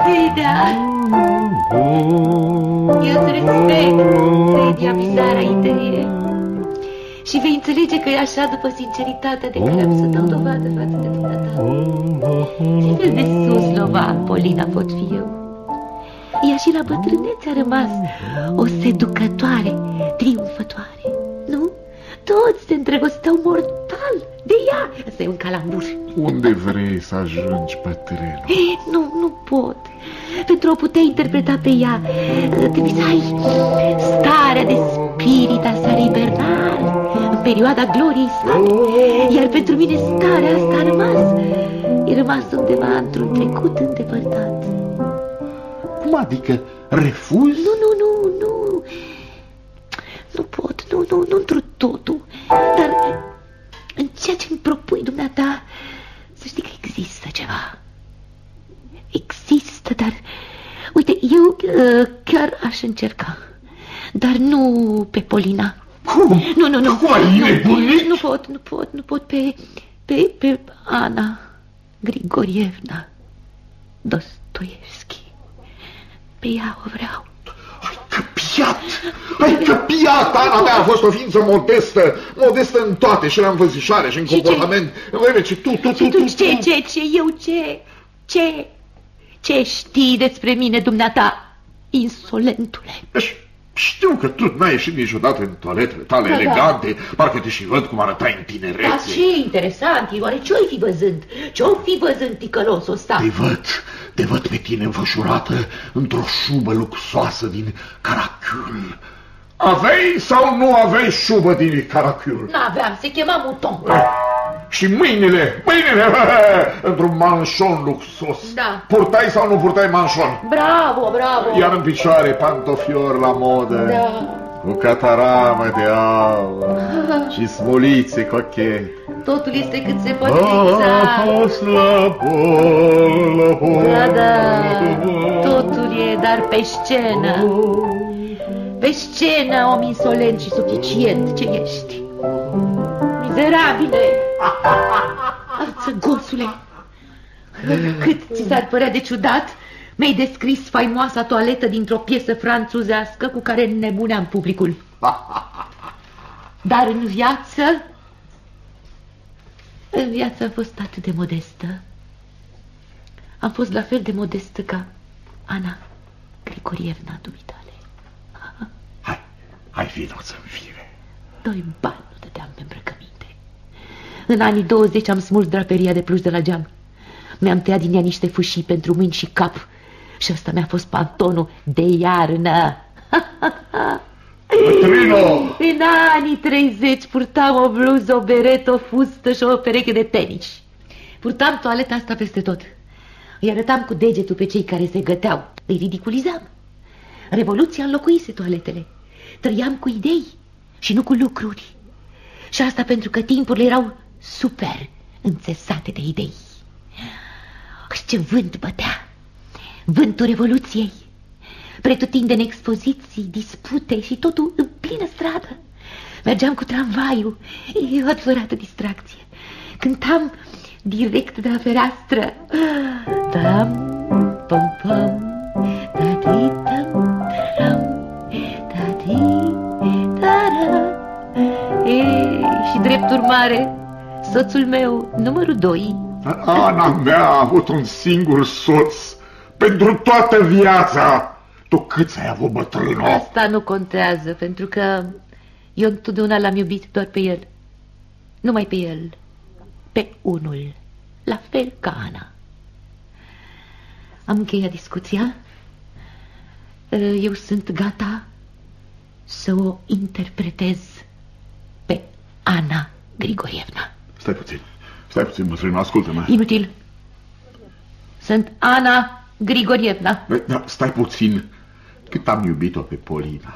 Fida! Eu îți respect, Fedia Bizara Interie. și vei înțelege că e așa după sinceritatea de care am să dau dovadă față de dumneata. Ce fel de sus lovan, Polina, pot fi eu? Ea și la bătrânețe a rămas o seducătoare, triumfătoare, nu? Toți se îndrăgosteau mortal de ea. Asta e un calambur. Unde vrei să ajungi, bătrân? Nu, nu pot. Pentru a putea interpreta pe ea, trebuie să ai starea de spirit a Sarei Bernal în perioada gloriei sale. Iar pentru mine starea asta a rămas, e rămas undeva într-un trecut îndepărtat. Cum adică? Refuz? Nu, nu, nu, nu. Nu pot, nu, nu, nu într totul. Dar în ceea ce îmi propui dumneata, să știi că există ceva. Există, dar... Uite, eu uh, chiar aș încerca. Dar nu pe Polina. Cum? Nu, nu, nu. Cum ai nu, nebunit? nu pot, nu pot, nu pot pe, pe, pe Ana Grigorievna Dostoevski. Pe ea o vreau. Ai căpiat! Ai căpiat! Ana mea a fost o ființă modestă, modestă în toate, și la învățișare, și în Și ce? comportament. În vreme ce tu, tu, tu, Și tu, tu ce, ce, ce, eu ce, ce, ce știi despre mine, dumneata, insolentule? Deci, Știu că tu n-ai ieșit niciodată în toaletele tale Da, da. elegante, parcă te și văd cum arătai în Da, tinerețe. ce interesant, e, oare ce-o fi văzând? Ce-o fi văzând ticălosul ăsta? Te văd, te văd pe tine înfășurată într-o șubă luxoasă din caracul. Aveai sau nu aveai șubă din caracul? N-aveam, se chema Mouton. Și mâinile, mâinile, într-un manșon luxos. Da. Purtai sau nu purtai manșon? Bravo, bravo. Iar în picioare pantofiori la modă. Da. Cu cataramă de aur și smulițe cochet. Totul este cât se poate A de exact. fost la pol, la pol, Da, da, la pol. totul e, dar pe scenă. Pe scenă, om insolent și suficient ce ești. Mizerabile! Arțăgosule! Cât ți s-ar părea de ciudat, mi-ai descris faimoasa toaletă dintr-o piesă franțuzească cu care nebuneam publicul. Dar în viață, în viață am fost atât de modestă. Am fost la fel de modestă ca Ana Grigorievna dumitale. Hai, hai vino să-mi fire. Doi bani nu dădeam pe îmbrăcăminte. În anii 20 am smuls draperia de pluș de la geam. Mi-am tăiat din ea niște fâșii pentru mâini și cap. Și ăsta mi-a fost pantonul de iarnă. Bătrâno! În anii 30 purtam o bluză, o beretă, o fustă și o pereche de tenis. Purtam toaleta asta peste tot. Îi arătam cu degetul pe cei care se găteau. Îi ridiculizam. Revoluția înlocuise toaletele. Trăiam cu idei și nu cu lucruri. Și asta pentru că timpurile erau super înțesate de idei. Și ce vânt bătea! Vântul Revoluției! Pretutindeni expoziții, dispute și totul în plină stradă. Mergeam cu tramvaiul, e o adevărată distracție. Cântam direct de la fereastră. Tam, pam, pam, tati, tam, taram, tati, taram. E, și drept urmare, soțul meu, numărul doi, Ana mea a avut un singur soț pentru toată viața. Tu câți ai avut, bătrâno? Asta nu contează, pentru că eu întotdeauna l-am iubit doar pe el. Numai pe el. Pe unul. La fel ca Ana. Am încheiat discuția. Eu sunt gata să o interpretez pe Ana Grigorievna. Stai puțin, stai puțin, bătrâno, ascultă-mă. Inutil. Sunt Ana Grigorievna. Bă, Da, stai puțin. Cât am iubit-o pe Polina.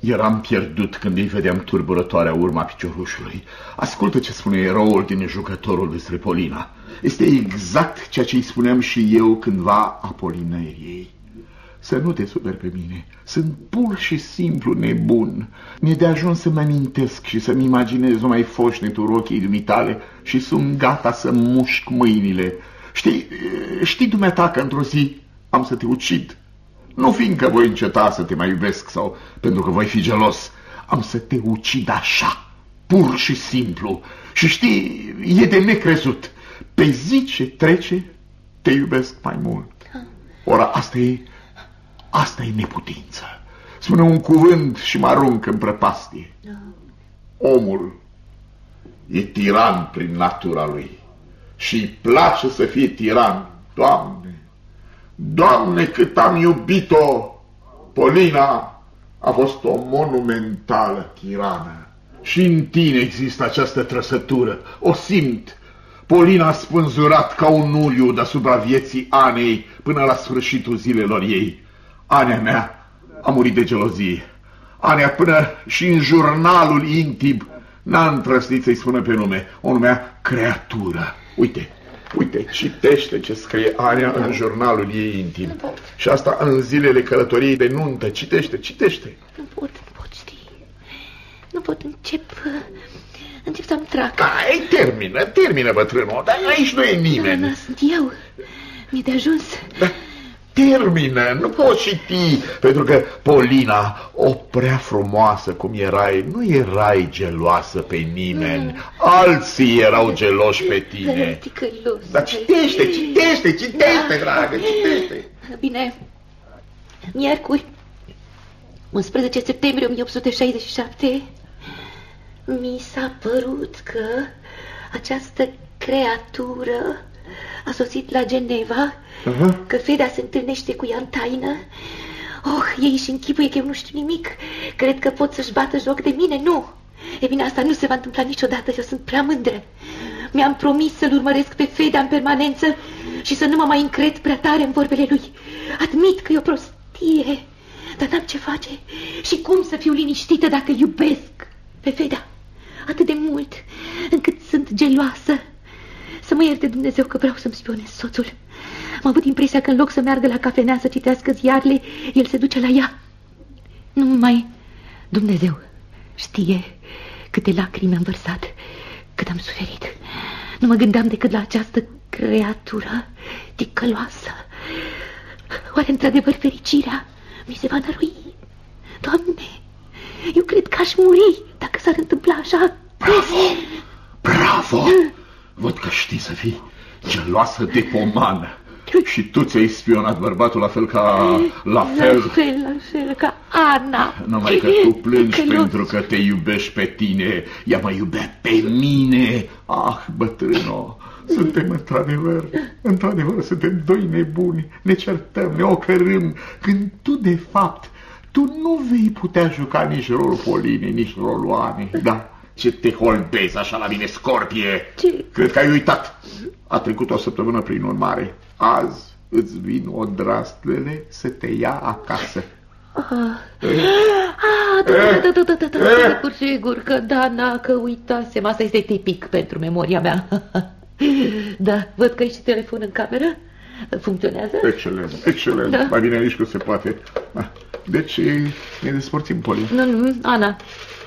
Eram pierdut când îi vedeam turburătoarea urma piciorușului. Ascultă ce spune eroul din jucătorul despre Polina. Este exact ceea ce îi spuneam și eu cândva Apolineriei. Să nu te superi pe mine. Sunt pur și simplu nebun. Mi-e de ajuns să-mi amintesc și să-mi imaginez numai foșnetul rochii dumitale și sunt gata să mușc mâinile. Știi, știi dumneata că într-o zi am să te ucid. Nu fiindcă voi înceta să te mai iubesc sau pentru că voi fi gelos. Am să te ucid așa, pur și simplu. Și știi, e de necrezut. Pe zi ce trece, te iubesc mai mult. Ora, asta e, asta e neputință. Spune un cuvânt și mă arunc în prăpastie. Omul e tiran prin natura lui și îi place să fie tiran. Doamne, Doamne, cât am iubit-o! Polina a fost o monumentală tirană. Și în tine există această trăsătură. O simt. Polina a spânzurat ca un uliu deasupra vieții Anei până la sfârșitul zilelor ei. Anea mea a murit de gelozie. Anea până și în jurnalul intim n-a întrăsnit să-i spună pe nume. O numea creatură. Uite, uite, citește ce scrie Ania în jurnalul ei intim. Și asta în zilele călătoriei de nuntă. Citește, citește. Nu pot, nu pot ști. Nu pot încep... Încep să-mi trag. Ai, termină, termină, bătrânul, dar aici nu e nimeni. Da, da, sunt eu. Mi-e de ajuns. Da, termină, nu poți citi, pentru că Polina, o prea frumoasă cum erai, nu erai geloasă pe nimeni, alții erau geloși pe tine. Ticălos. Dar citește, citește, citește, dragă, citește. Bine, miercuri, 11 septembrie 1867, mi s-a părut că această creatură a sosit la Geneva, Uh-huh. că Feda se întâlnește cu ea în taină. Oh, ei și închipuie că eu nu știu nimic. Cred că pot să-și bată joc de mine, nu. E bine, asta nu se va întâmpla niciodată, eu sunt prea mândră. Mi-am promis să-l urmăresc pe Feda în permanență și să nu mă mai încred prea tare în vorbele lui. Admit că e o prostie, dar n-am ce face. Și cum să fiu liniștită dacă iubesc pe Feda atât de mult, încât sunt geloasă. Să mă ierte Dumnezeu că vreau să-mi spionez soțul. Am avut impresia că în loc să meargă la cafenea să citească ziarele, el se duce la ea. Nu mai... Dumnezeu știe câte lacrimi am vărsat, cât am suferit. Nu mă gândeam decât la această creatură ticăloasă. Oare într-adevăr fericirea mi se va nărui? Doamne, eu cred că aș muri dacă s-ar întâmpla așa. Bravo! Bravo! Văd că știi să fii geloasă de pomană. Și tu ți-ai spionat bărbatul la fel ca... la fel... La fel, la fel, ca Ana. Numai că tu plângi Ticălos. pentru că te iubești pe tine. Ea mă iubea pe mine. Ah, bătrâno, suntem într-adevăr, într-adevăr, suntem doi nebuni. Ne certăm, ne ocărâm, când tu, de fapt, tu nu vei putea juca nici rolul Polinei, nici rolul Anei. Da, ce te holbezi așa la mine, scorpie? Ce? Cred că ai uitat. A trecut o săptămână prin urmare. Azi îți vin odrastlele să te ia acasă. Ah, ah, da, da, da, da, da, da, da, sigur, sigur că da, na, că uitasem. Asta este tipic pentru memoria mea. Da, văd că ai și telefon în cameră. Funcționează? Excelent, excelent. Da. Mai bine aici cât se poate. Da. Deci ne despărțim, Poli. Nu, nu, Ana.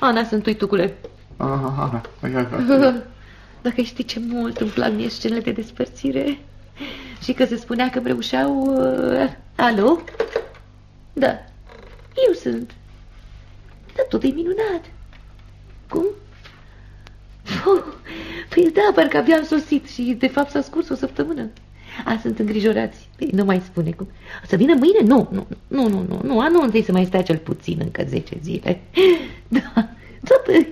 Ana, sunt uitucule. Aha, aha, aha, aha. Dacă știi ce mult îmi plac mie scenele de despărțire și că se spunea că îmi reușeau... Uh, alo? Da, eu sunt. Da, tot e minunat. Cum? Oh, păi da, parcă abia am sosit și de fapt s-a scurs o săptămână. A, sunt îngrijorați. Păi, nu mai spune cum. O să vină mâine? Nu, nu, nu, nu, nu, nu. Anunță-i să mai stea cel puțin încă 10 zile. Da, tot...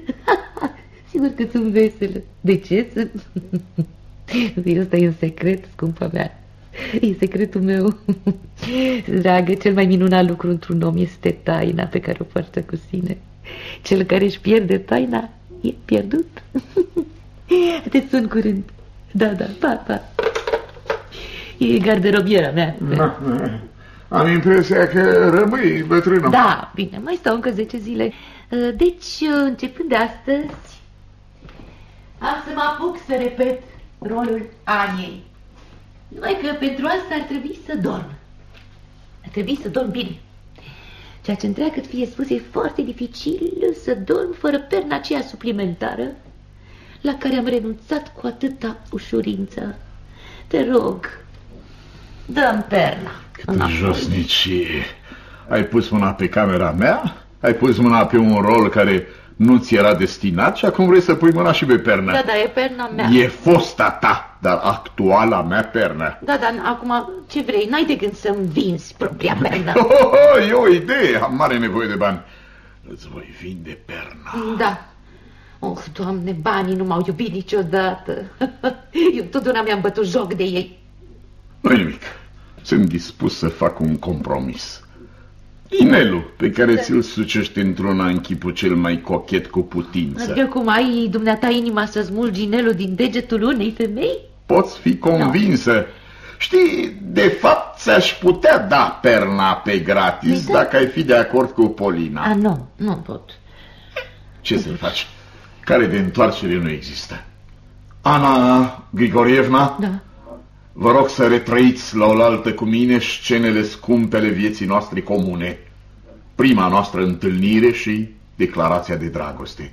Sigur că sunt veselă. De ce sunt? Păi ăsta e un secret, scumpa mea. E secretul meu. Dragă, cel mai minunat lucru într-un om este taina pe care o poartă cu sine. Cel care își pierde taina e pierdut. Te sun curând. Da, da, pa, pa. E garderobiera mea. Da. Am impresia că rămâi bătrână. Da, bine, mai stau încă 10 zile. Deci, începând de astăzi, am să mă apuc să repet rolul Aniei. Numai că pentru asta ar trebui să dorm. Ar trebui să dorm bine. Ceea ce întreagă fie spus e foarte dificil să dorm fără perna aceea suplimentară la care am renunțat cu atâta ușurință. Te rog, dă-mi perna. Câtă josnicie. Ai pus mâna pe camera mea? Ai pus mâna pe un rol care nu ți era destinat și acum vrei să pui mâna și pe pernă. Da, da, e perna mea. E fosta ta, dar actuala mea pernă. Da, dar acum ce vrei? N-ai de gând să-mi vinzi propria pernă. Oh, oh, oh, e o idee, am mare nevoie de bani. Îți voi vinde perna. Da. Oh, doamne, banii nu m-au iubit niciodată. Eu totdeauna mi-am bătut joc de ei. nu nimic. Sunt dispus să fac un compromis. Inelul pe care da. ți-l sucești într-una în chipul cel mai cochet cu putință. Adică cum ai dumneata inima să smulgi inelul din degetul unei femei? Poți fi convinsă. No. Știi, de fapt ți-aș putea da perna pe gratis păi da. dacă ai fi de acord cu Polina. A, nu, nu pot. Ce să faci? Care de întoarcere nu există. Ana Grigorievna? Da. Vă rog să retrăiți la oaltă cu mine scenele scumpele vieții noastre comune. Prima noastră întâlnire și declarația de dragoste.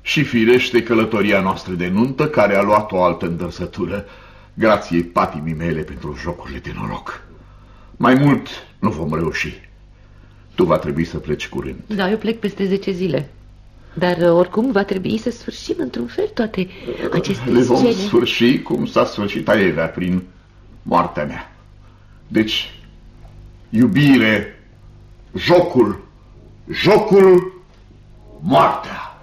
Și firește călătoria noastră de nuntă care a luat o altă îndărsătură, grație patimii mele pentru jocurile de noroc. Mai mult nu vom reuși. Tu va trebui să pleci curând. Da, eu plec peste 10 zile. Dar oricum va trebui să sfârșim într-un fel toate aceste Le vom scene. sfârși cum s-a sfârșit Aevea prin moartea mea. Deci, iubire, jocul, jocul, moartea.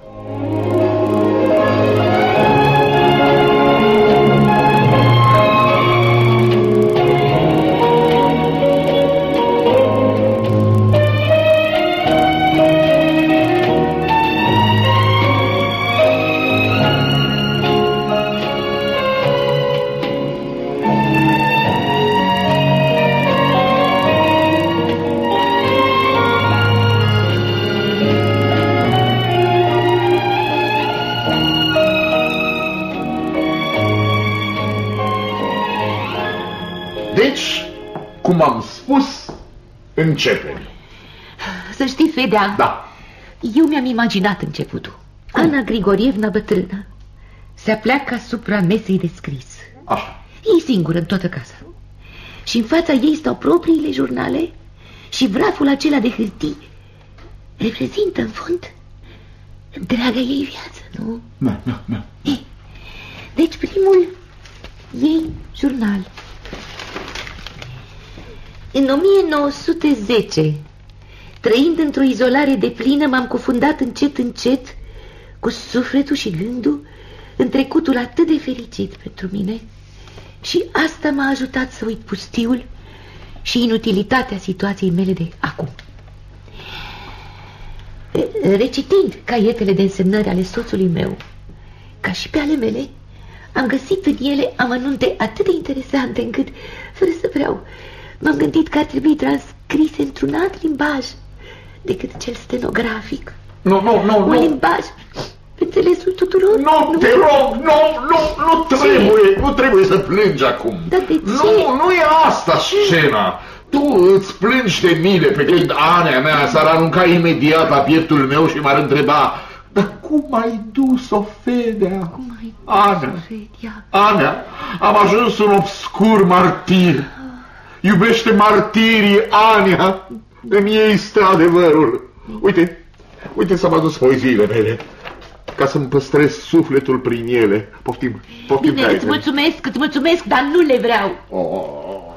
Începem. Să știi, Fedea, Da. eu mi-am imaginat începutul. Ana Grigorievna bătrână se apleacă asupra mesei de scris. Așa. Ei singură în toată casa. Și în fața ei stau propriile jurnale și vraful acela de hârtii reprezintă în fond întreaga ei viață, nu? Da, da, da. Ei, deci primul ei jurnal. În 1910, trăind într-o izolare de plină, m-am cufundat încet, încet, cu sufletul și gândul, în trecutul atât de fericit pentru mine și asta m-a ajutat să uit pustiul și inutilitatea situației mele de acum. Recitind caietele de însemnări ale soțului meu, ca și pe ale mele, am găsit în ele amănunte atât de interesante încât, fără să vreau, m-am gândit că ar trebui transcrise într-un alt limbaj decât cel stenografic. Nu, nu, nu, Un nu. limbaj pe înțelesul tuturor. Nu, te rog, nu, nu, nu trebuie, nu trebuie să plângi acum. Dar de ce? Nu, nu e asta scena. Tu îți plângi de mine pe când Anea mea s-ar arunca imediat la pieptul meu și m-ar întreba Dar cum ai dus-o, Fedea? Cum ai Ana, Fedia? Ana, am ajuns un obscur martir. Iubește martirii, Ania. În ei stă adevărul. Uite, uite să mă dus poeziile mele. Ca să-mi păstrez sufletul prin ele. Poftim, poftim Bine, pe îți mulțumesc, îți mulțumesc, dar nu le vreau. Oh,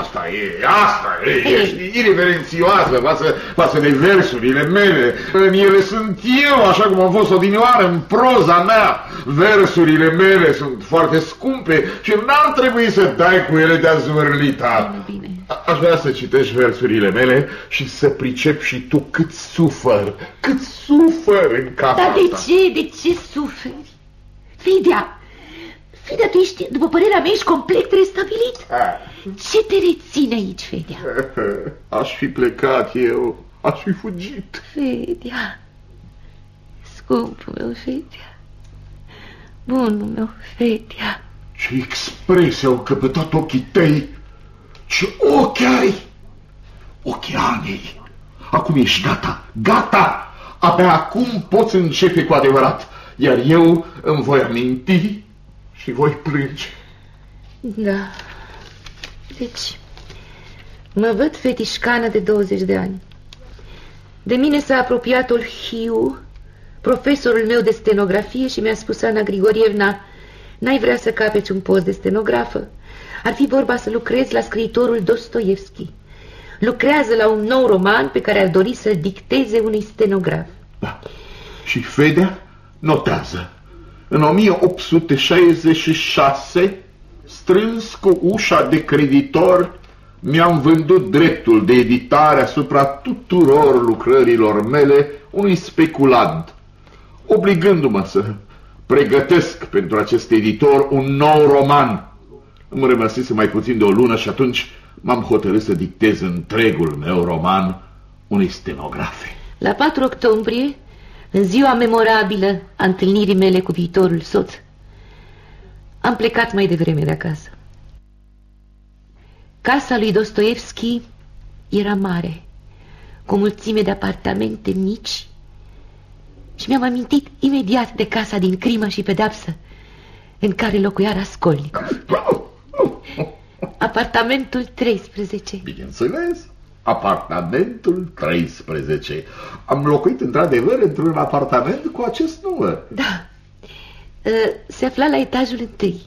asta e, asta e, ești irreverențioasă față, față de versurile mele. În ele sunt eu, așa cum am fost odinioară în proza mea. Versurile mele sunt foarte scumpe și n-ar trebui să dai cu ele de-a zvârlita. Bine, bine. A- Aș vrea să citești versurile mele și să pricep și tu cât sufăr, cât sufăr în casa Dar de asta. ce, de ce suferi? Fidea, Fidea, tu ești, după părerea mea, ești complet restabilit. Ce te reține aici, Fedea? Aș fi plecat eu, aș fi fugit. Fedea, scumpul meu, Fedea, bunul meu, Fedea. Ce expresie au căpătat ochii tăi! Ce ochi ai! Ochii Anei! Acum ești gata, gata! Abia acum poți începe cu adevărat, iar eu îmi voi aminti și voi plânge. Da. Deci, mă văd fetișcană de 20 de ani. De mine s-a apropiat o hiu profesorul meu de stenografie și mi-a spus Ana Grigorievna, n-ai vrea să capeți un post de stenografă? Ar fi vorba să lucrezi la scriitorul Dostoevski. Lucrează la un nou roman pe care ar dori să-l dicteze unui stenograf. Da. Și Fedea notează. În 1866, strâns cu ușa de creditor, mi-am vândut dreptul de editare asupra tuturor lucrărilor mele unui speculant, obligându-mă să pregătesc pentru acest editor un nou roman. Îmi rămăsese mai puțin de o lună și atunci m-am hotărât să dictez întregul meu roman unei stenografe. La 4 octombrie, în ziua memorabilă a întâlnirii mele cu viitorul soț, am plecat mai devreme de acasă. Casa lui Dostoevski era mare, cu o mulțime de apartamente mici și mi-am amintit imediat de casa din crimă și pedapsă în care locuia Raskolnikov. Apartamentul 13. Bineînțeles, apartamentul 13. Am locuit într-adevăr într-un apartament cu acest număr. Da, ă, se afla la etajul întâi.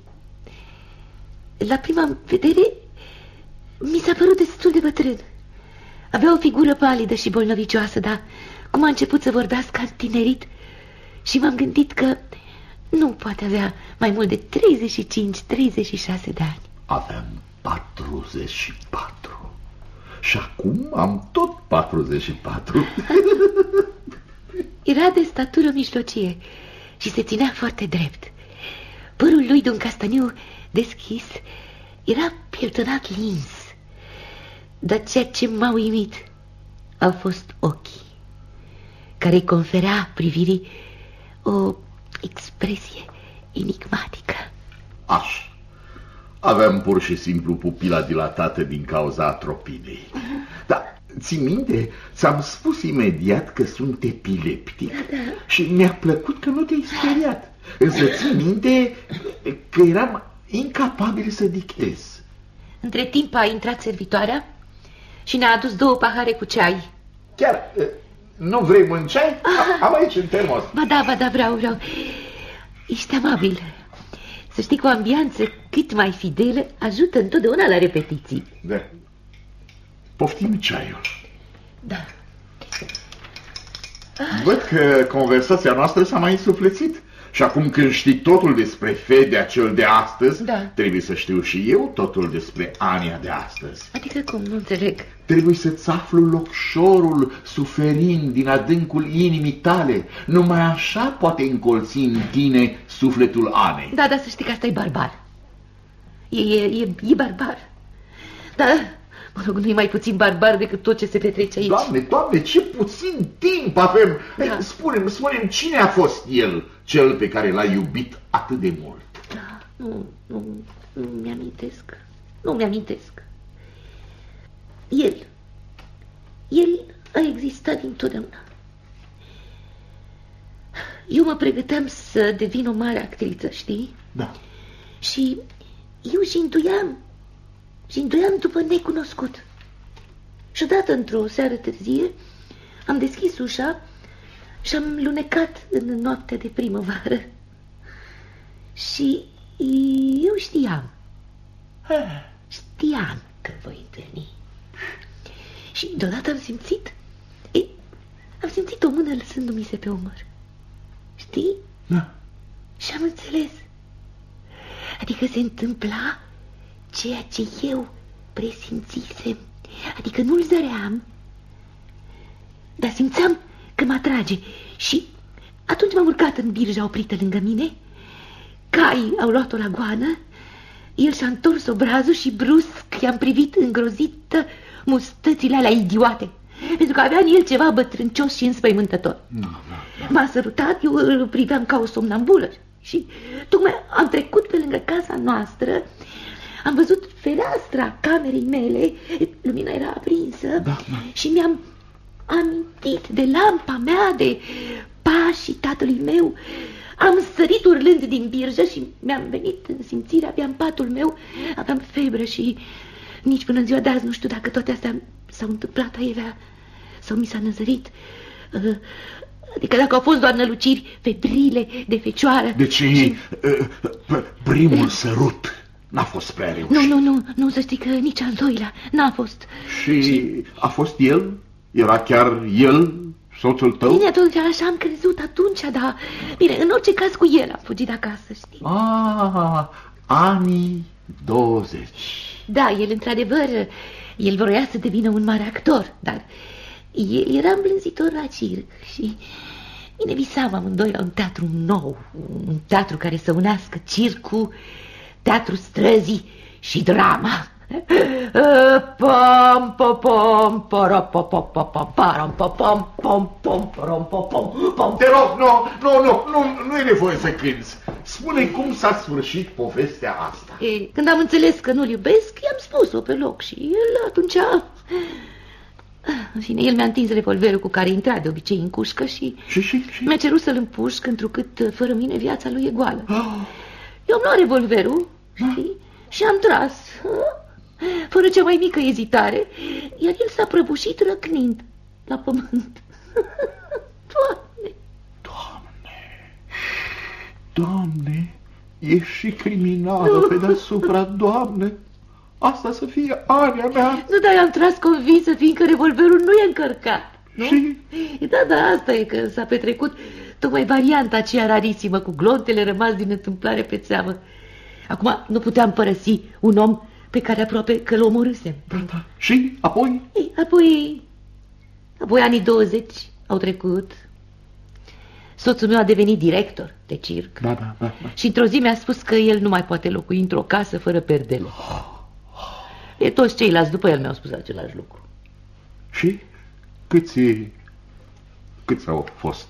La prima vedere mi s-a părut destul de bătrân. Avea o figură palidă și bolnăvicioasă, dar cum a început să vorbească, a tinerit și m-am gândit că nu poate avea mai mult de 35-36 de ani. Aveam 44. Și acum am tot 44. Era de statură mijlocie și se ținea foarte drept. Părul lui de un castaniu deschis era pieltonat lins. Dar ceea ce m-a uimit au fost ochii, care îi conferea privirii o expresie enigmatică. Aș. Aveam pur și simplu pupila dilatată din cauza atropinei. Dar, ții minte, ți-am spus imediat că sunt epileptic Da, da. și mi-a plăcut că nu te-ai speriat. Însă ții minte că eram incapabil să dictez. Între timp a intrat servitoarea și ne-a adus două pahare cu ceai. Chiar, eh, nu vrei un ceai? A- Am aici în termos. Ba da, ba da, vreau, vreau. Ești amabil. Să știi că o ambianță cât mai fidelă ajută întotdeauna la repetiții. Da. Poftim ceaiul. Da. Văd că conversația noastră s-a mai însuflețit. Și acum când știi totul despre Fedea cel de astăzi, Da. trebuie să știu și eu totul despre Ania de astăzi. Adică cum, nu înțeleg. Trebuie să-ți aflu locșorul suferind din adâncul inimii tale. Numai așa poate încolți în tine sufletul Anei. Da, dar să știi că asta e barbar. E, e, e, e barbar. Da, mă rog, nu e mai puțin barbar decât tot ce se petrece aici. Doamne, doamne, ce puțin timp avem! Da. Da. Spune-mi, spune cine a fost el, cel pe care l-a iubit atât de mult? Da, nu, nu, nu mi-amintesc. Nu mi-amintesc. El, el a existat dintotdeauna. Eu mă pregăteam să devin o mare actriță, știi? Da. Și eu și intuiam, și intuiam după necunoscut. Și odată, într-o seară târzie, am deschis ușa și am lunecat în noaptea de primăvară. Și eu știam, știam că voi întâlni. Și deodată am simțit, e, am simțit o mână lăsându-mi se pe umăr. Știi? Da. Și am înțeles. Adică se întâmpla ceea ce eu presimțisem. Adică nu-l zăream, dar simțeam că mă atrage. Și atunci m-am urcat în birja oprită lângă mine. Caii au luat-o la goană. El și-a întors obrazul și brusc i-am privit îngrozită mustățile alea idiote. Pentru că avea în el ceva bătrâncios și înspăimântător. M-a sărutat, eu îl priveam ca o somnambulă și tocmai am trecut pe lângă casa noastră, am văzut fereastra camerei mele, lumina era aprinsă Da, da. și mi-am amintit de lampa mea, de pașii tatălui meu. Am sărit urlând din birjă și mi-am venit în simțire, abia în patul meu, aveam febră și nici până în ziua de azi nu știu dacă toate astea s-au întâmplat aievea sau mi s-a năzărit. Uh, Adică dacă au fost doar năluciri febrile de fecioară... Deci și... primul sărut n-a fost prea reușit. Nu, nu, nu, nu, să știi că nici al doilea n-a fost. Și, și a fost el? Era chiar el soțul tău? Bine, atunci așa am crezut atunci, dar... Bine, în orice caz cu el am fugit acasă, știi? Ah, anii 20. Da, el într-adevăr, el vroia să devină un mare actor, dar el era îmblânzitor la circ și bine visam amândoi la un teatru nou, un teatru care să unească circul, teatru străzii și drama. Eh, pom, pom, pom, pom, pom, pom, pom, pom, pom pom, pom, pom, pom, porom, pom, pom, pom. Te rog, nu, nu, nu, nu, nu e nevoie să cânți. spune cum s-a sfârșit povestea asta. E, când am înțeles că nu-l iubesc, i-am spus-o pe loc și el atunci... A... În fine, el mi-a întins revolverul cu care intra de obicei în cușcă și... Și, și, și? Mi-a cerut să-l împușc, întrucât fără mine viața lui e goală. Oh. Eu am luat revolverul, știi, și am tras fără cea mai mică ezitare, iar el s-a prăbușit răcnind la pământ. Doamne! Doamne! Doamne! Ești și criminală pe deasupra, Doamne! Asta să fie area mea! Nu, dar am tras convinsă, fiindcă revolverul nu e încărcat. Nu? Și? Da, da, asta e că s-a petrecut tocmai varianta aceea rarisimă cu glontele rămas din întâmplare pe țeamă. Acum nu puteam părăsi un om pe care aproape că-l omorâsem. Da, da. Și apoi? Ei, apoi, apoi anii 20 au trecut. Soțul meu a devenit director de circ. Da, da, da, da. Și într-o zi mi-a spus că el nu mai poate locui într-o casă fără perdele. E, toți ceilalți după el mi-au spus același lucru. Și câți, câți au fost?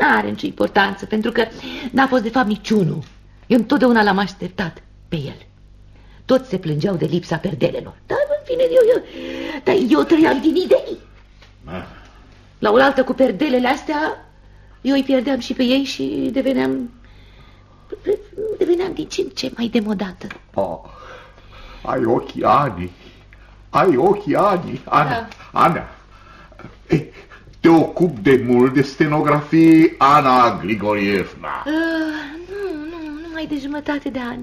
N-are nicio importanță, pentru că n-a fost de fapt niciunul. Eu întotdeauna l-am așteptat pe el. Toți se plângeau de lipsa perdelelor. Dar, în fine, eu, eu, dar eu trăiam din idei. Da. La oaltă cu perdelele astea, eu îi pierdeam și pe ei și deveneam... Deveneam din ce în ce mai demodată. Oh, ai ochii Ani. Ai ochii Ani. Ana, da. Ana. Ei, te ocup de mult de stenografie, Ana Grigorievna. Uh, nu, nu, nu mai de jumătate de an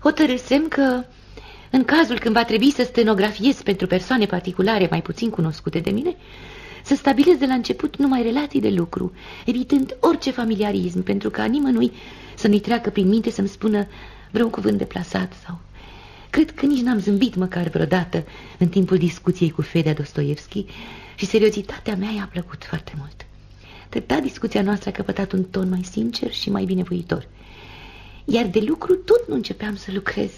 hotărâsem că, în cazul când va trebui să stenografiez pentru persoane particulare mai puțin cunoscute de mine, să stabilez de la început numai relații de lucru, evitând orice familiarism, pentru ca nimănui să nu-i treacă prin minte să-mi spună vreun cuvânt deplasat sau... Cred că nici n-am zâmbit măcar vreodată în timpul discuției cu Fedea Dostoevski și seriozitatea mea i-a plăcut foarte mult. Treptat discuția noastră a căpătat un ton mai sincer și mai binevoitor iar de lucru tot nu începeam să lucrez.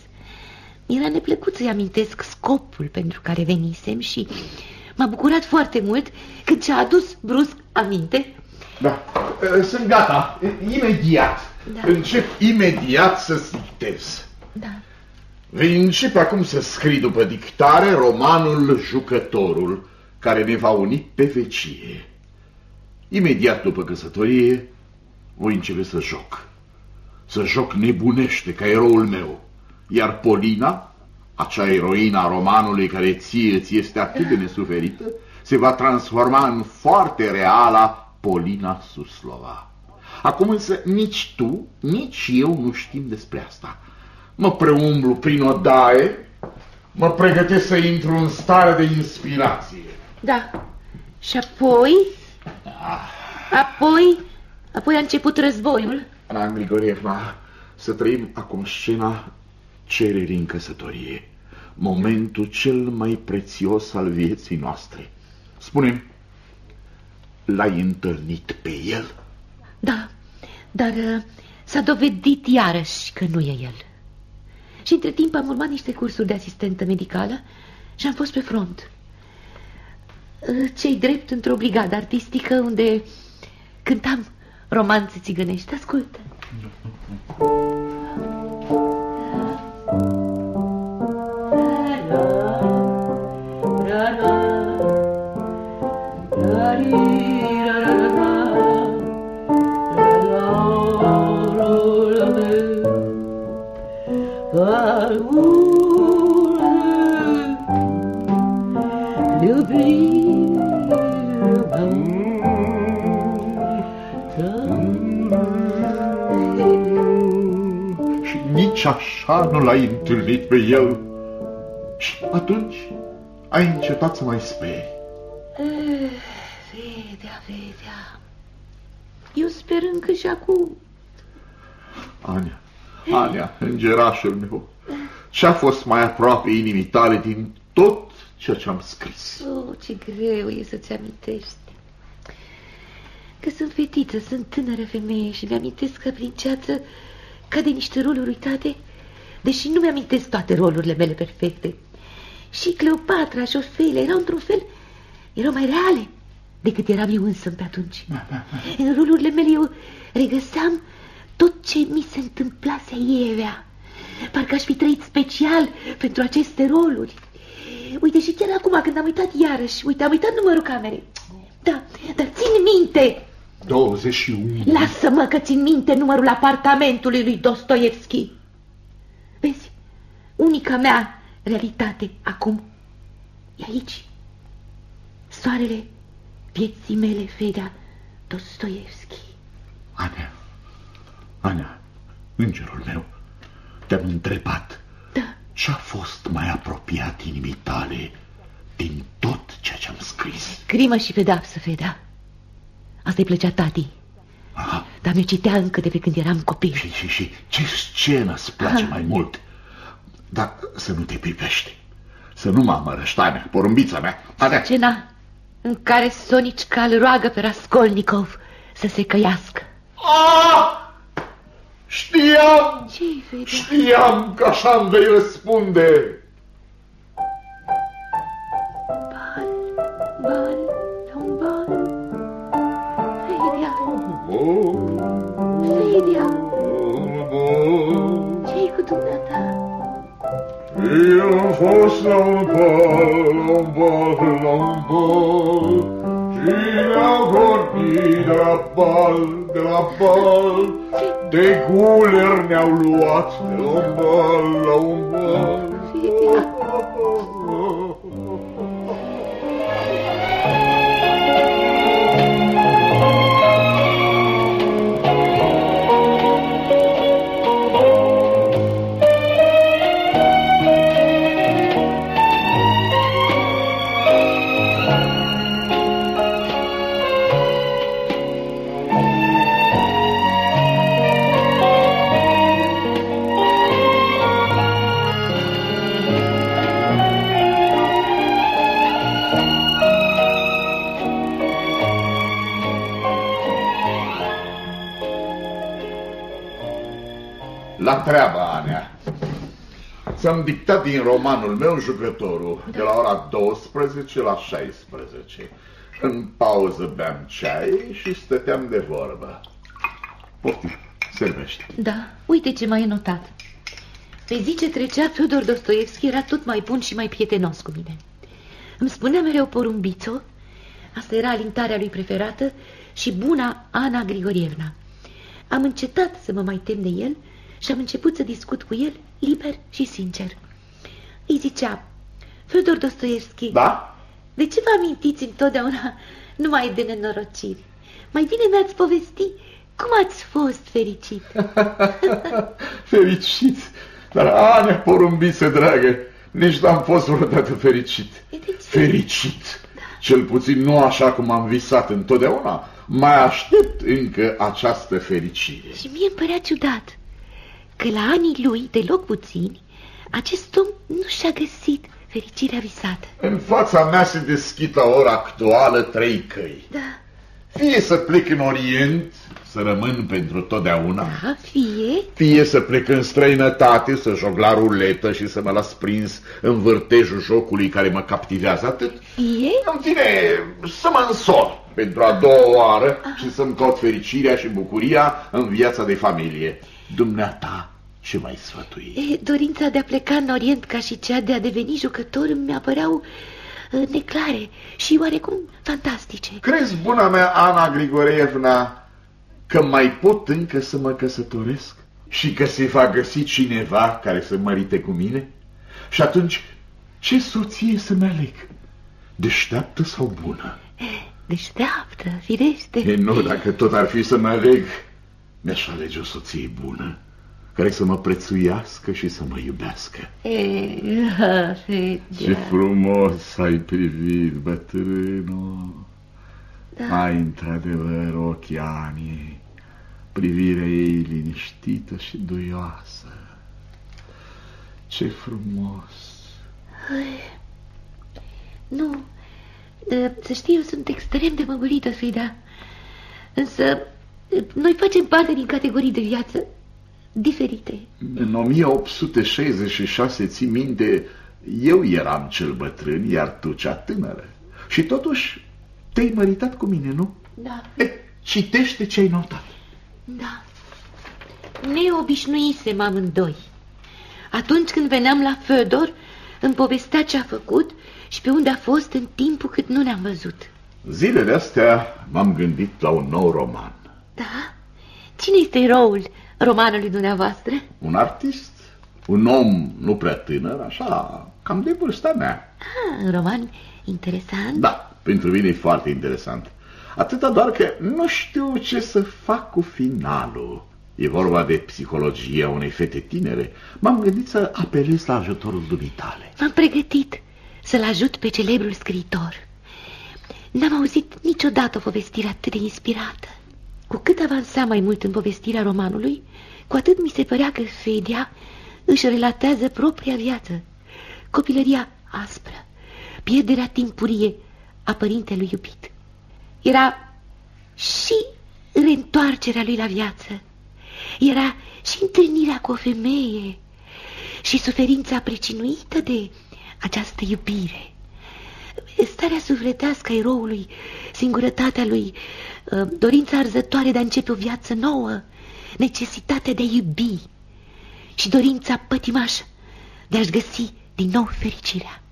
Mi-era neplăcut să-i amintesc scopul pentru care venisem și m-a bucurat foarte mult când și-a adus brusc aminte. Da, sunt gata, imediat. Da. Încep imediat să dictez. Da. Vei începe acum să scrii după dictare romanul Jucătorul, care ne va uni pe vecie. Imediat după căsătorie, voi începe să joc să joc nebunește ca eroul meu. Iar Polina, acea eroina a romanului care ție ți este atât de nesuferită, se va transforma în foarte reala Polina Suslova. Acum însă nici tu, nici eu nu știm despre asta. Mă preumblu prin odaie, mă pregătesc să intru în stare de inspirație. Da. Și apoi? Ah. Apoi? Apoi a început războiul. Ana Grigorievna, să trăim acum scena cererii în căsătorie, momentul cel mai prețios al vieții noastre. spune l-ai întâlnit pe el? Da, dar uh, s-a dovedit iarăși că nu e el. Și între timp am urmat niște cursuri de asistentă medicală și am fost pe front cei drept într-o brigadă artistică unde cântam romanțe țigănești. Ascultă! La, la. Nici așa nu l-ai întâlnit pe el. Și atunci ai încetat să mai speri. Vedea, vedea. Eu sper încă și acum. Ania, Ania, îngerașul meu, ce-a fost mai aproape inimii tale din tot ceea ce am scris? Oh, ce greu e să-ți amintești. Că sunt fetiță, sunt tânără femeie și mi-amintesc că prin ceață cade niște roluri uitate, deși nu mi-amintesc toate rolurile mele perfecte. Și Cleopatra și Ofelia erau într-un fel, erau mai reale decât eram eu însă pe atunci. În rolurile mele eu regăseam tot ce mi se întâmplase ievea. Parcă aș fi trăit special pentru aceste roluri. Uite, și chiar acum când am uitat iarăși, uite, am uitat numărul camerei. Da, dar țin minte 21. Lasă-mă că țin minte numărul apartamentului lui Dostoevski. Vezi, unica mea realitate acum e aici. Soarele vieții mele, Fedea Dostoevski. Ania, Ania, îngerul meu, te-am întrebat Da, ce-a fost mai apropiat inimii tale din tot ceea ce am scris. crimă și pedapsă, Fedea. Asta-i plăcea tati, Aha. dar mi citea încă de pe când eram copil. Și, și, și ce scenă îți place mai mult? Dar să nu te pripești. Să nu mă amărăști, Ania, porumbița mea. Ania, Scena în care Sonicca îl roagă pe Raskolnikov să se căiască. Ah! Știam! Ce-i, Fedea? Știam că așa îmi vei răspunde. Eu am fost la un bal, la un bal, la un bal Și ne-au vorbit de la bal, de la bal. De guler ne-au luat de la un bal, la un bal. Fedea, La treabă, Anea. Ți-am dictat din romanul meu jucătorul de la ora 12 la 16. În pauză beam ceai și stăteam de vorbă. Poftim, servește. da, uite ce mai e notat. Pe zi ce trecea, Fyodor Dostoevski era tot mai bun și mai prietenos cu mine. Îmi spunea mereu porumbițo, asta era alintarea lui preferată, și buna Ana Grigorievna. Am încetat să mă mai tem de el și am început să discut cu el liber și sincer. Îi zicea, Fyodor Dostoevski, Da? de ce vă amintiți întotdeauna numai de nenorociri? Mai bine mi-ați povesti cum ați fost fericit. Fericit. Dar, Anea, porumbiță dragă, nici n-am fost vreodată fericit. E de ce? Fericit. Cel puțin nu așa cum am visat întotdeauna. Mai aștept încă această fericire. Și mie îmi părea ciudat că la anii lui, deloc puțini, acest om nu și-a găsit fericirea visată. În fața mea se deschid la ora actuală trei căi. Da, Fie să plec în Orient, să rămân pentru totdeauna, da, fie, fie să plec în străinătate, să joc la ruletă și să mă las prins în vârtejul jocului care mă captivează atât, fie, în fine, să mă însor pentru a doua oară și să-mi caut fericirea și bucuria în viața de familie. Dumneata, ce mai sfătui? e, dorința de a pleca în Orient ca și cea de a deveni jucător mi apăreau uh, neclare și oarecum fantastice. Crezi, buna mea, Ana Grigorievna, că mai pot încă să mă căsătoresc? Și că se va găsi cineva care să mărite cu mine? Și atunci, ce soție să-mi aleg? Deșteaptă sau bună? Deșteaptă, firește. E, nu, dacă tot ar fi să mă aleg, mi-aș alege o soție bună. care să mă prețuiască și să mă iubească. E, Ce frumos ai privit, bătrânul. Da. Ai într-adevăr ochii Aniei, privirea ei liniștită și duioasă. Ce frumos! Nu, ă, să știi, eu sunt extrem de măgulită, Frida. Însă, ă, noi facem parte din categorii de viață diferite. În 1866, ții minte, eu eram cel bătrân, iar tu cea tânără. Și totuși te-ai măritat cu mine, nu? Da, E, citește ce ai notat. da. Ne obișnuisem amândoi. Atunci când veneam la Fedor, îmi povestea ce a făcut și pe unde a fost în timpul cât nu ne-am văzut. Zilele astea m-am gândit la un nou roman. Da? Cine este eroul romanului dumneavoastră? Un artist, un om nu prea tânăr, așa, cam de vârsta mea. Ah, un roman interesant. Da, pentru mine e foarte interesant. Atâta doar că nu știu ce să fac cu finalul. E vorba de psihologia unei fete tinere. M-am gândit să apelez la ajutorul dumitale. M-am pregătit să-l ajut pe celebrul scriitor. N-am auzit niciodată o povestire atât de inspirată. Cu cât avansam mai mult în povestirea romanului, cu atât mi se părea că Fedia își relatează propria viață. Copilăria aspră, pierderea timpurie a părintelui iubit. Era și reîntoarcerea lui la viață. Era și întâlnirea cu o femeie și suferința precinuită de această iubire. Starea sufletească a eroului, singurătatea lui, ă, dorința arzătoare de a începe o viață nouă, necesitatea de a iubi și dorința pătimașă de a-și găsi din nou fericirea.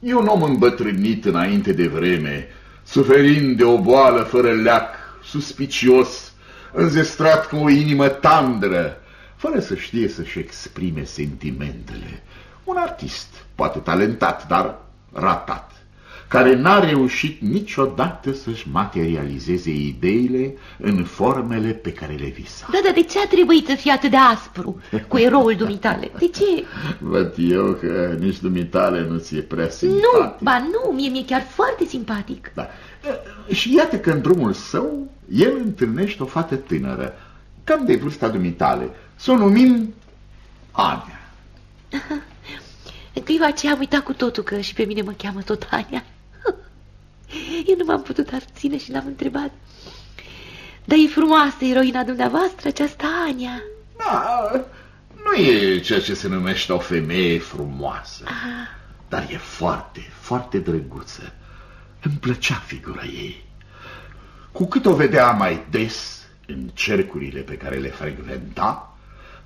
E un om îmbătrânit înainte de vreme, suferind de o boală fără leac, suspicios, înzestrat cu o inimă tandră, fără să știe să-și exprime sentimentele. Un artist, poate talentat, dar ratat, care n-a reușit niciodată să-și materializeze ideile în formele pe care le visa. Da, dar de ce a trebuit să fie atât de aspru cu eroul dumitale? De ce? Văd eu că nici dumitale nu ți-e prea simpatic. Nu, ba nu, mie mi-e chiar foarte simpatic. Da. Și iată că în drumul său el întâlnește o fată tânără, cam de vârsta dumitale. Să o numim Ania. În clipa aceea am uitat cu totul că și pe mine mă cheamă tot Ania. Eu nu m-am putut abține și l-am întrebat. Dar e frumoasă eroina dumneavoastră, această Ania. Da, nu e ceea ce se numește o femeie frumoasă, Ah, dar e foarte, foarte drăguță. Îmi plăcea figura ei. Cu cât o vedea mai des în cercurile pe care le frecventa,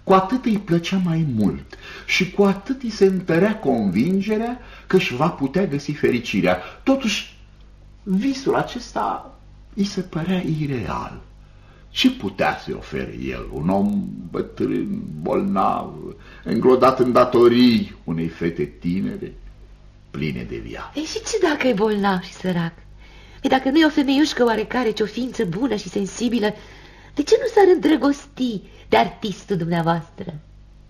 cu atât îi plăcea mai mult și cu atât îi se întărea convingerea că își va putea găsi fericirea. Totuși, visul acesta îi se părea ireal. Ce putea să-i ofere el, un om bătrân, bolnav, înglodat în datorii unei fete tinere, pline de viață? Ei, și ce dacă e bolnav și sărac? E dacă nu e o femeiușcă oarecare, ci o ființă bună și sensibilă, de ce nu s-ar îndrăgosti de artistul dumneavoastră?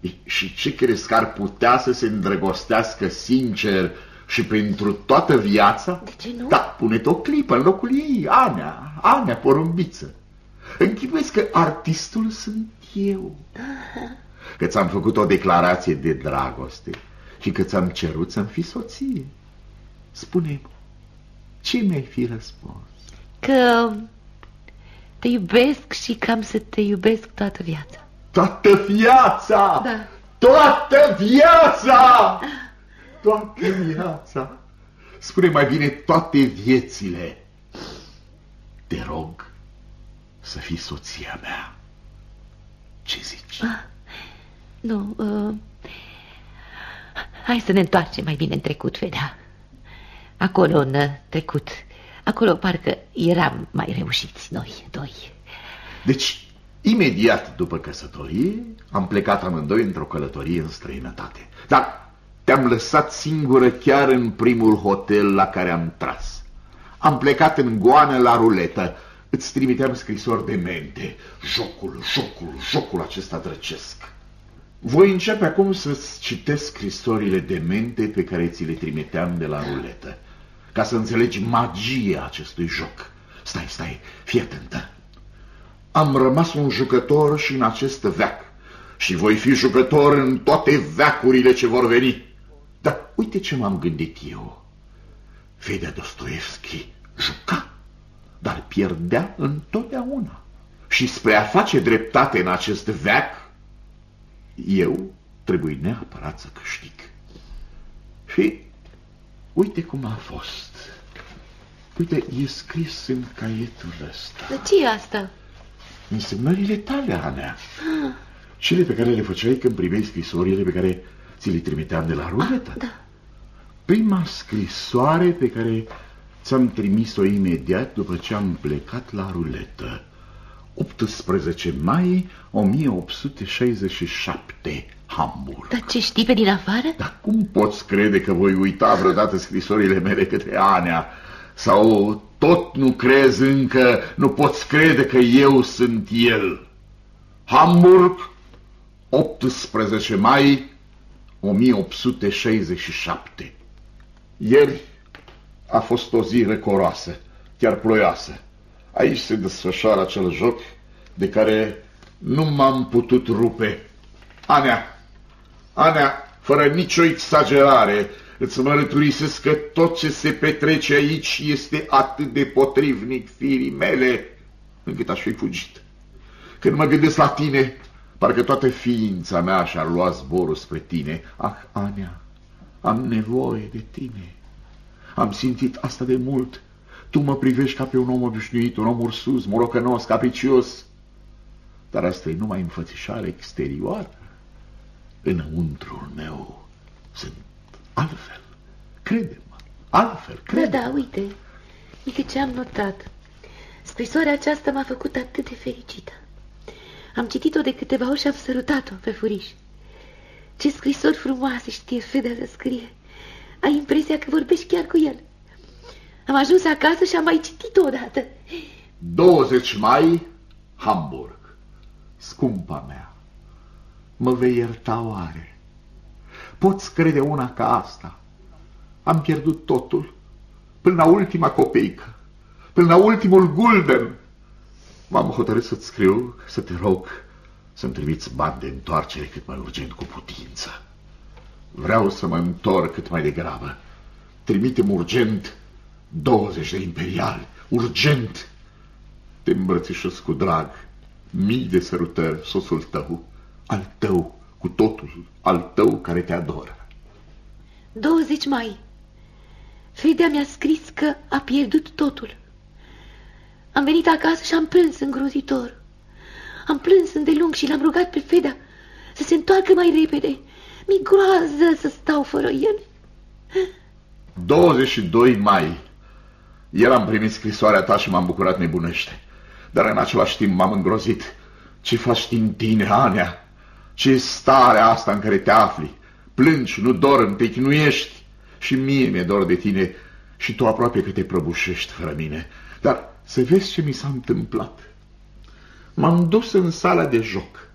Ei, Și ce crezi că ar putea să se îndrăgostească sincer și pentru toată viața? De ce nu? Da, pune-te o clipă în locul ei, Anea, Anea porumbiță. Închipuiesc că artistul sunt eu. Că ți-am făcut o declarație de dragoste și că ți-am cerut să-mi fii soție. Spune-mi, ce mi-ai fi răspuns? Că te iubesc și cam să te iubesc toată viața. Toată viața! Da. Toată viața! Toată viața! Spune mai bine toate viețile. Te rog să fii soția mea. Ce zici? Ah, nu, uh, hai să ne întoarcem mai bine în trecut, Fedea. Acolo, în uh, trecut, acolo parcă eram mai reușiți noi doi. Deci, imediat după căsătorie, am plecat amândoi într-o călătorie în străinătate. Dar te-am lăsat singură chiar în primul hotel la care am tras. Am plecat în goană la ruletă. Îți trimiteam scrisori de mente. Jocul, jocul, jocul acesta drăcesc. Voi începe acum să-ți citesc scrisorile demente pe care ți le trimiteam de la ruletă, ca să înțelegi magia acestui joc. Stai, stai, fii atentă. Am rămas un jucător și în acest veac și voi fi jucător în toate veacurile ce vor veni. Dar uite ce m-am gândit eu. Fedea Dostoevski juca, dar pierdea întotdeauna. Și spre a face dreptate în acest veac, eu trebuie neapărat să câștig. Și uite cum a fost. Uite, e scris în caietul ăsta. De ce e asta? Însemnările tale, Anea. Ah. Cele pe care le făceai când primeai scrisorile pe care ți le trimiteam de la ruletă. Ah, da. Prima scrisoare pe care ți-am trimis-o imediat după ce am plecat la ruletă. 18 mai 1867, Hamburg. Dar ce știi pe din afară? Dar cum poți crede că voi uita vreodată scrisorile mele către Anea? Sau tot nu crezi încă, nu poți crede că eu sunt el? Hamburg, 18 mai 1867. Ieri a fost o zi recoroasă, chiar ploioasă. Aici se desfășoară acel joc de care nu m-am putut rupe. Anea, Anea, fără nicio exagerare, îți mărăturisesc că tot ce se petrece aici este atât de potrivnic firii mele, încât aș fi fugit. Când mă gândesc la tine, parcă toată ființa mea și-ar lua zborul spre tine. Ah, Anea, am nevoie de tine. Am simțit asta de mult. Tu mă privești ca pe un om obișnuit, un om ursus, morocănos, capricios. Dar asta e numai înfățișare exterioară. Înăuntrul meu sunt altfel. Crede-mă, altfel, crede Da, da, uite, uite ce am notat. Scrisoarea aceasta m-a făcut atât de fericită. Am citit-o de câteva ori și am sărutat-o pe furiș. Ce scrisori frumoase știe Fedea să scrie. Ai impresia că vorbești chiar cu el. Am ajuns acasă și am mai citit-o odată. 20 mai, Hamburg. Scumpa mea, mă vei ierta oare? Poți crede una ca asta? Am pierdut totul, până la ultima copeică, până la ultimul gulden. M-am hotărât să-ți scriu, să te rog să-mi trimiți bani de întoarcere cât mai urgent cu putință. Vreau să mă întorc cât mai degrabă. Trimitem urgent 20 de imperiali, urgent. Te îmbrățișez cu drag, mii de sărutări, sosul tău, al tău, cu totul, al tău care te adoră. 20 mai. Fedea mi-a scris că a pierdut totul. Am venit acasă și am plâns îngrozitor. Am plâns îndelung și l-am rugat pe Fedea să se întoarcă mai repede. Mi groază să stau fără el. 22 mai. Ieri am primit scrisoarea ta și m-am bucurat nebunește. Dar în același timp m-am îngrozit. Ce faci din tine, Anea? Ce stare asta în care te afli? Plângi, nu dormi, te chinuiești. Și mie mi-e dor de tine și tu aproape că te prăbușești fără mine. Dar să vezi ce mi s-a întâmplat. M-am dus în sala de joc.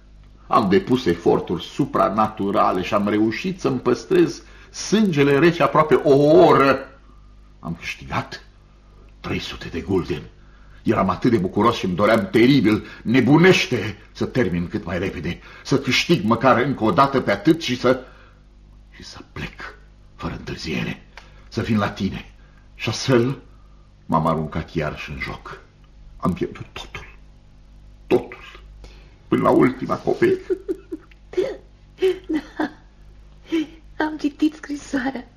Am depus eforturi supranaturale și am reușit să-mi păstrez sângele rece aproape o oră. Am câștigat 300 de gulden. Eram atât de bucuros și îmi doream teribil, nebunește să termin cât mai repede, să câștig măcar încă o dată pe atât și să... și să plec fără întârziere, să vin la tine. Și astfel m-am aruncat iarăși în joc. Am pierdut totul, totul, până la ultima copie. Da, am citit scrisoarea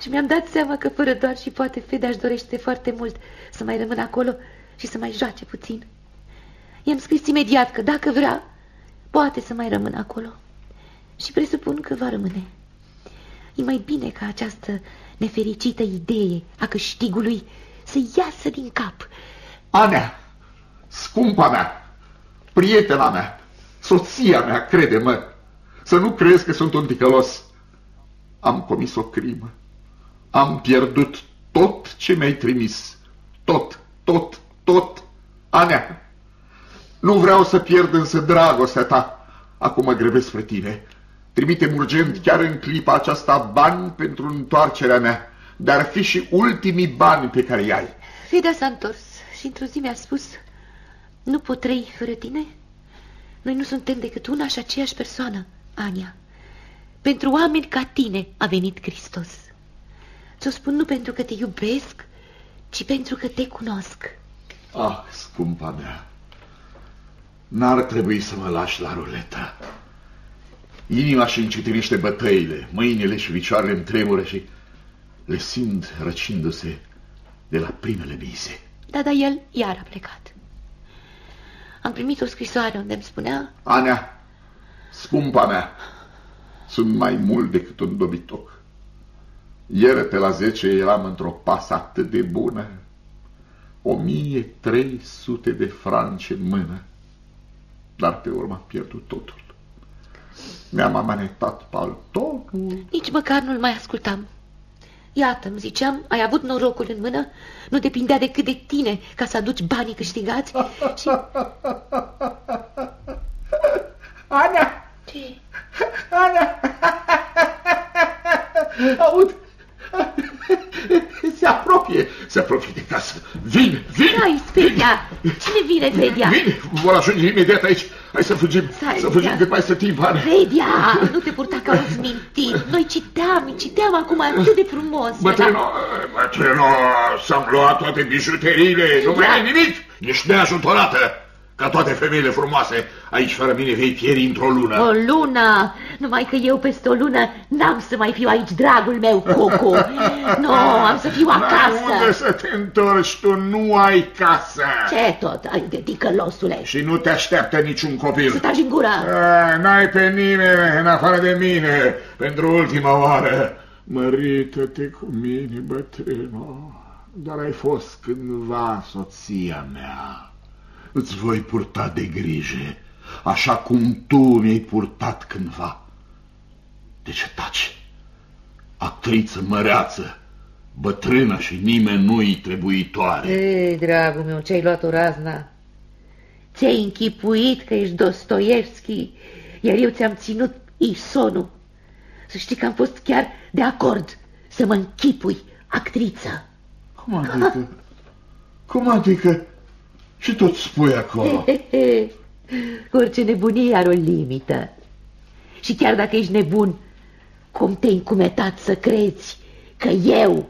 și mi-am dat seama că fără doar și poate Fedea își dorește foarte mult să mai rămână acolo și să mai joace puțin. I-am scris imediat că dacă vrea, poate să mai rămână acolo. Și presupun că va rămâne. E mai bine ca această nefericită idee a câștigului să iasă din cap. Anea, scumpa mea, prietena mea, soția mea, crede-mă, să nu crezi că sunt un ticălos. Am comis o crimă. Am pierdut tot ce mi-ai trimis. Tot, tot, tot. Anea, nu vreau să pierd însă dragostea ta. Acum mă grăbesc spre tine. Trimite urgent chiar în clipa aceasta bani pentru întoarcerea mea, dar fi și ultimii bani pe care i-ai. Feda s-a întors și într-o zi mi-a spus, nu pot trăi fără tine? Noi nu suntem decât una și aceeași persoană, Ania. Pentru oameni ca tine a venit Hristos. Ți-o spun nu pentru că te iubesc, ci pentru că te cunosc. Ah, scumpa mea, n-ar trebui să mă lași la ruletă. Inima și încetiniște bătăile, mâinile și picioarele îmi tremură și le simt răcindu-se de la primele mize. Da, dar el iar a plecat. Am primit o scrisoare unde îmi spunea... Anea, scumpa mea, sunt mai mult decât un dobitoc. Ieri pe la zece eram într-o pasă atât de bună. 1300 de franci în mână. Dar pe urmă am pierdut totul. Mi-am amanetat paltonul. Nici măcar nu-l mai ascultam. Iată, îmi ziceam, ai avut norocul în mână, nu depindea decât de tine ca să aduci banii câștigați și... Ana! Ce? Ana! Aud! Se apropie, se apropie de casă. Vin, vin! Hai, Spedia! Cine vine, Spedia? Vin, vor ajunge imediat aici. Hai să fugim, Stai, să fugim ia. cât mai să timp, Ana. Spedia! Nu te purta ca un mintit. Noi citeam, citeam acum atât de frumos. Bătrâno, bătrâno, s-am luat toate bijuteriile, nu mai ai nimic, ești neajutorată. Ca toate femeile frumoase, aici fără mine vei pieri într-o lună. O lună, numai că eu peste o lună n-am să mai fiu aici, dragul meu, Coco. Nu, am să fiu Dar unde acasă. să te întorci? Tu nu ai casă. Ce tot, ai de ticălosule? Și nu te așteaptă niciun Să copil. taci în gură. A, N-ai pe nimeni în afară de mine, pentru ultima oară. Mărită-te cu mine, bătrâno, dar ai fost cândva soția mea. Îți voi purta de grijă, așa cum tu mi-ai purtat cândva. De ce taci? Actriță măreață, bătrână și nimeni nu-i trebuitoare. Ei, dragul meu, ce-ai luat o razna? Ți-ai închipuit că ești Dostoevski, iar eu ți-am ținut isonul. Să știi că am fost chiar de acord să mă închipui actriță. Cum adică? Cum adică? Și tot spui acolo. Orice nebunie are o limită. Și chiar dacă ești nebun, cum te-ai încumetat să crezi că eu,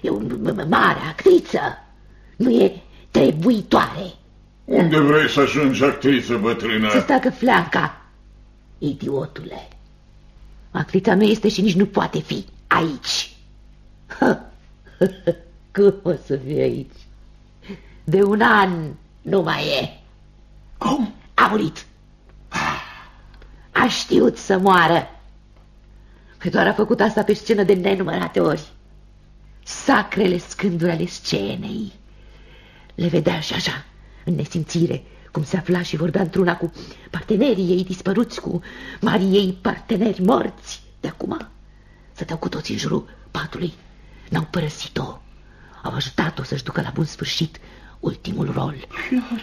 eu m- m- mare actriță, nu e trebuitoare Unde vrei să ajungi actriță bătrână? să stacă flanca, idiotule. Actrița nu este și nici nu poate fi aici. Cum o să fie aici? De un an nu mai e. Cum? A murit. A știut să moară. Că doar a făcut asta pe scenă de nenumărate ori. Sacrele scânduri ale scenei. Le vedea și așa, în nesimțire, cum se afla și vorbea într-una cu partenerii ei dispăruți, cu marii ei parteneri morți. De acum stăteau cu toți în jurul patului. N-au părăsit-o. Au ajutat-o să-și ducă la bun sfârșit ultimul rol.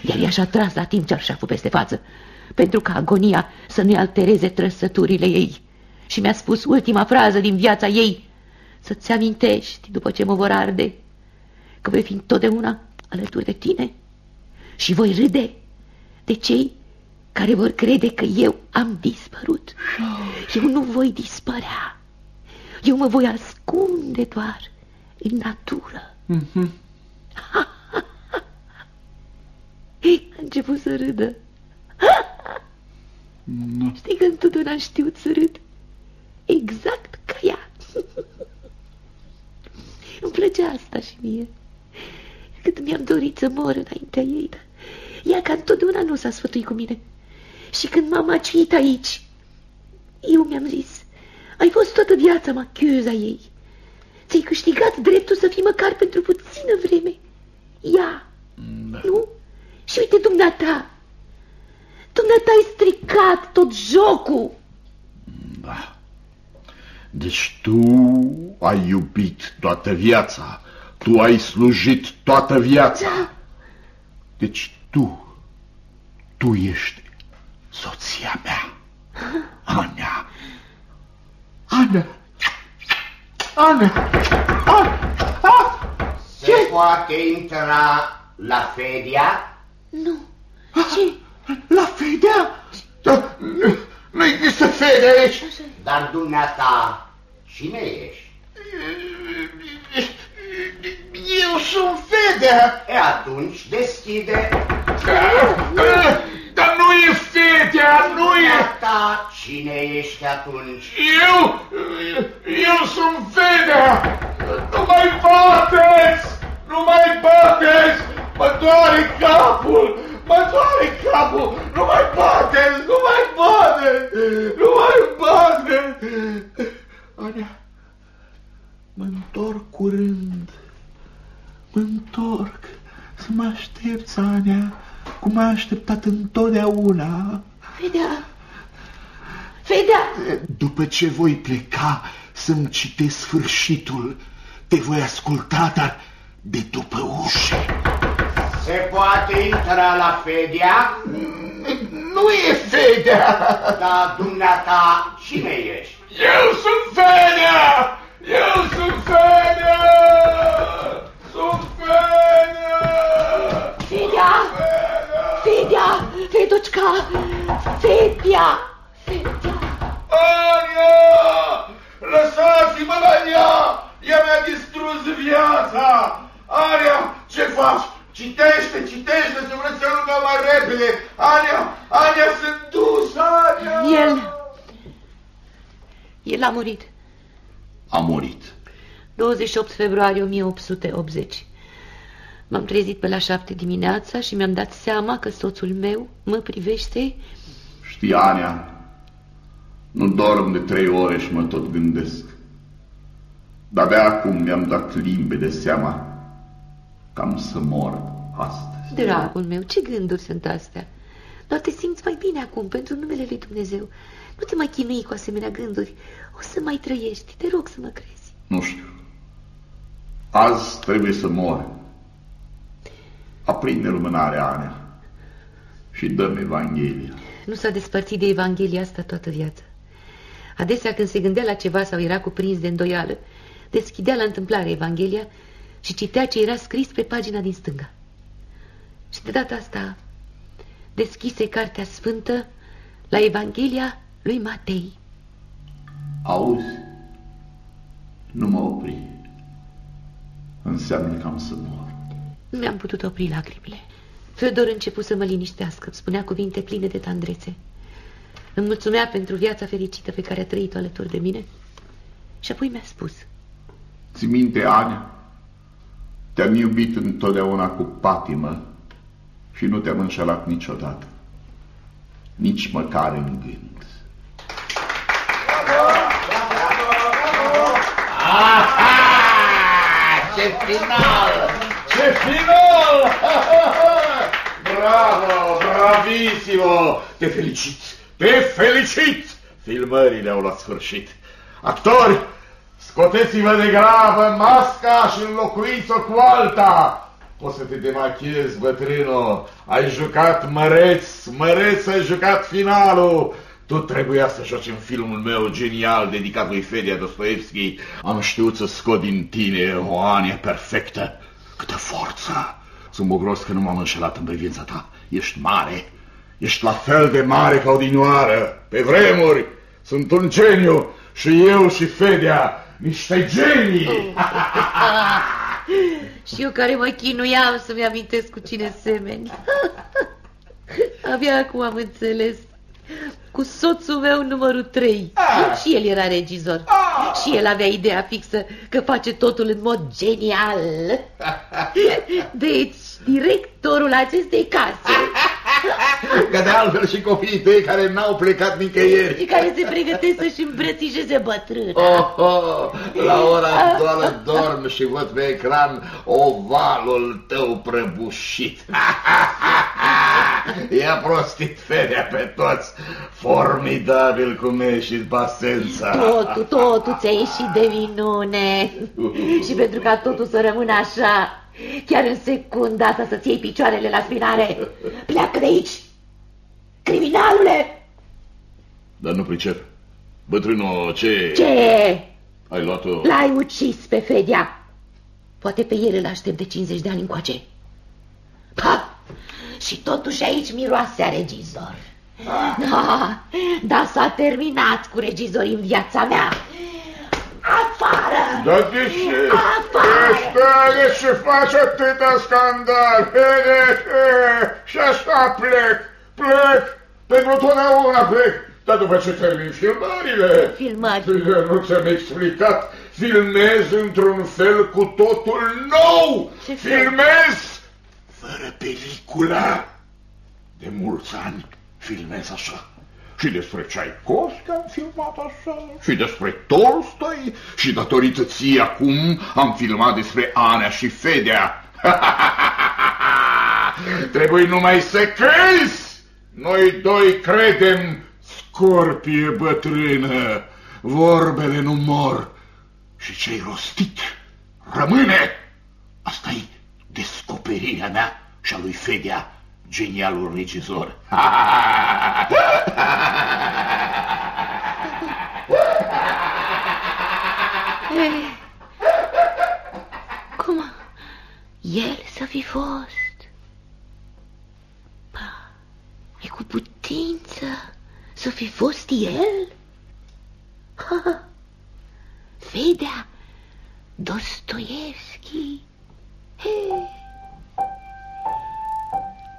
Iar ea și-a tras la timp cearșaful peste față, pentru ca agonia să nu-i altereze trăsăturile ei. Și mi-a spus ultima frază din viața ei, să-ți amintești, după ce mă vor arde, că voi fi întotdeauna alături de tine și voi râde de cei care vor crede că eu am dispărut. Eu nu voi dispărea. Eu mă voi ascunde doar în natură. A început să râdă. Știi că întotdeauna am știut să râd. Exact ca ea. Îmi plăcea asta și mie. Cât mi-am dorit să mor înaintea ei, dar ea ca întotdeauna nu s-a sfătuit cu mine. Și când m-am aciuit aici, eu mi-am zis, ai fost toată viața machiuza ei. Ți-ai câștigat dreptul să fii măcar pentru puțină vreme. Ia, Da. nu? Și uite dumneata, dumneata ai stricat tot jocul. Da. Deci tu ai iubit toată viața, tu ai slujit toată viața. Da. Deci tu, tu ești soția mea. Ania! Ania! Ania! Ania! Se poate intra la Fedia? Nu. Ce? La Fedea? Da, nu, nu există Fede aici. Dar dumneata, cine ești? Eu sunt Fedea. E atunci deschide. Dar nu e Fedea, nu e... Dumneata, cine ești atunci? Eu, eu sunt Fedea. Nu mai bateți! Nu mai bateți! Mă doare capul! Mă doare capul! Nu mai bateți! Nu mai bateți! Nu mai bateți! Ania, mă întorc curând. Mă întorc să mă aștepți, Ania, cum m-a așteptat întotdeauna. Fedea! Fedea! După ce voi pleca să-mi citesc sfârșitul, te voi asculta, dar de după ușă. Se poate intra la Fedia? Nu e Fedea! Dar dumneata, cine ești? Eu sunt Fedea! Eu sunt Fedea! Sunt Fedea! Fedea! Fedea! Fedușca! Fedea! Fedea! Ania! Lăsați-mă la ea! Ea mi-a distrus viața! Ania, ce faci? Citește, citește, să vrei să lungă mai repede! Ania, Ania, sunt dus, Ania! El... El a murit. A murit. 28 februarie 1880. M-am trezit pe la șapte dimineața și mi-am dat seama că soțul meu mă privește Știi, Ania, nu dorm de trei ore și mă tot gândesc. Dar de acum mi-am dat limbe de seama că am să mor astăzi. Dragul meu, ce gânduri sunt astea? Doar te simți mai bine acum, pentru numele lui Dumnezeu. Nu te mai chinui cu asemenea gânduri. O să mai trăiești. Te rog să mă crezi. Nu știu. Azi trebuie să mor. Aprinde lumânarea, Ania, și dăm Evanghelia. Nu s-a despărțit de Evanghelia asta toată viața. Adesea când se gândea la ceva sau era cuprins de îndoială, deschidea la întâmplare Evanghelia și citea ce era scris pe pagina din stânga. Și de data asta deschise Cartea Sfântă la Evanghelia lui Matei. Auzi? Nu mă opri. Înseamnă că am să mor. Nu mi-am putut opri lacrimile. Fedor început să mă liniștească, îmi spunea cuvinte pline de tandrețe. Îmi mulțumea pentru viața fericită pe care a trăit-o alături de mine și apoi mi-a spus. Ți minte, Ania? Te-am iubit întotdeauna cu patimă și nu te-am înșelat niciodată. Nici măcar în gând. Ce final! Ce final! Bravo, bravissimo! Te felicit, te felicit! Filmările au luat sfârșit. Actori, scoteți-vă de grabă masca și înlocuiți-o cu alta. Poți să te demachiezi, bătrâno. Ai jucat măreț, măreț ai jucat finalul. Tu trebuia să joci în filmul meu genial dedicat lui Fedia Dostoevski. Am știut să scot din tine o anie perfectă. Câtă forță! Sunt bucuros că nu m-am înșelat în privința ta. Ești mare. Ești la fel de mare ca odinioară. Pe vremuri sunt un geniu și eu și Fedia niște genii. Și eu care mă chinuiam să-mi amintesc cu cine semeni. Abia acum am înțeles. Cu soțul meu numărul 3. Și el era regizor. Și el avea ideea fixă că face totul în mod genial. Deci, directorul acestei case Că de altfel și copiii tăi care n-au plecat nicăieri. și care se pregătesc să-și îmbrățișeze bătrâna. Oh, oh, la ora actuală dorm și văd pe ecran ovalul tău prăbușit. I-a prostit Fedea pe toți. Formidabil cum ești basența. Totul, totul ți-a ieșit de minune. Și pentru ca totul să rămână așa, chiar în secunda asta să-ți iei picioarele la spinare, pleacă de aici, criminalule! Dar nu pricep. Bătrânul, ce... Ce? Ai luat-o... L-ai ucis pe Fedea. Poate pe el îl aștept de 50 de ani încoace. Pa! Și totuși aici miroase a regizor. Da, da s-a terminat cu regizorii în viața mea. Afară! Dar de ce? Afară! Ăsta, de ce faci atâta scandal? Și așa plec, plec, pentru totdeauna plec. Dar după ce termin filmările... Filmări? Nu ți-am explicat. Filmez într-un fel cu totul nou. Ce fel? Filmez fără pelicula. De mulți ani filmez așa. Și despre Tchaikovsky am filmat așa, și despre Tolstoi, și datorită ție acum am filmat despre Anea și Fedea. Trebuie numai să crezi! Noi doi credem, scorpie bătrână, vorbele nu mor și ce-ai rostit rămâne. asta e descoperirea mea și a lui Fedea, genialul regizor. Eh, Cum? El să fi fost? Pa, e cu putință să fi fost el? Ha, Fedea Dostoevski. He.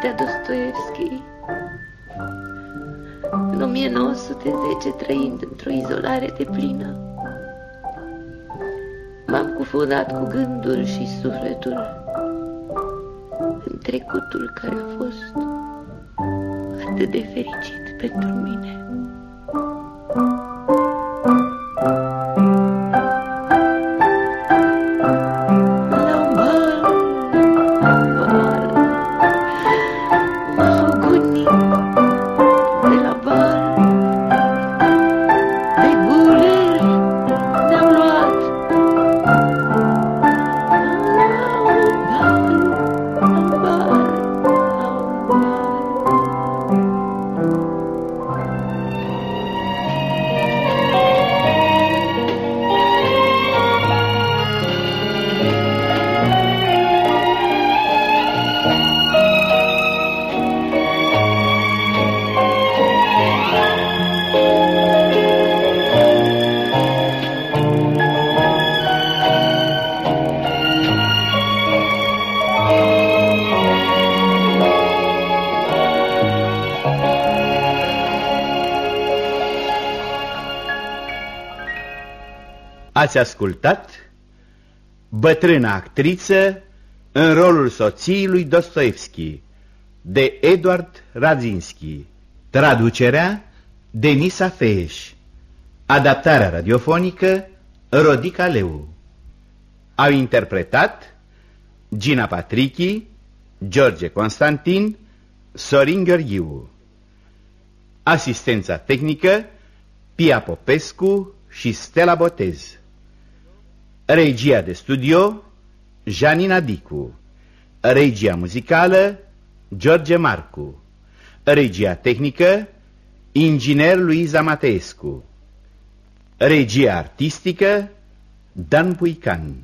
Fedea Dostoevski. În 1910, trăind într-o izolare de plină, m-am cufundat cu gândul și sufletul în trecutul care a fost atât de fericit pentru mine. Ați ascultat Bătrâna actriță în rolul soției lui Dostoevski de Eduard Radzinski. Traducerea Denisa Feeș Adaptarea radiofonică Rodica Leu. Au interpretat Gina Patrichi, George Constantin, Sorin Gheorghiu. Asistența tehnică Pia Popescu și Stella Botez Regia de studio Janina Dicu. Regia muzicală George Marcu. Regia tehnică Inginer Luiza Mateescu. Regia artistică Dan Puican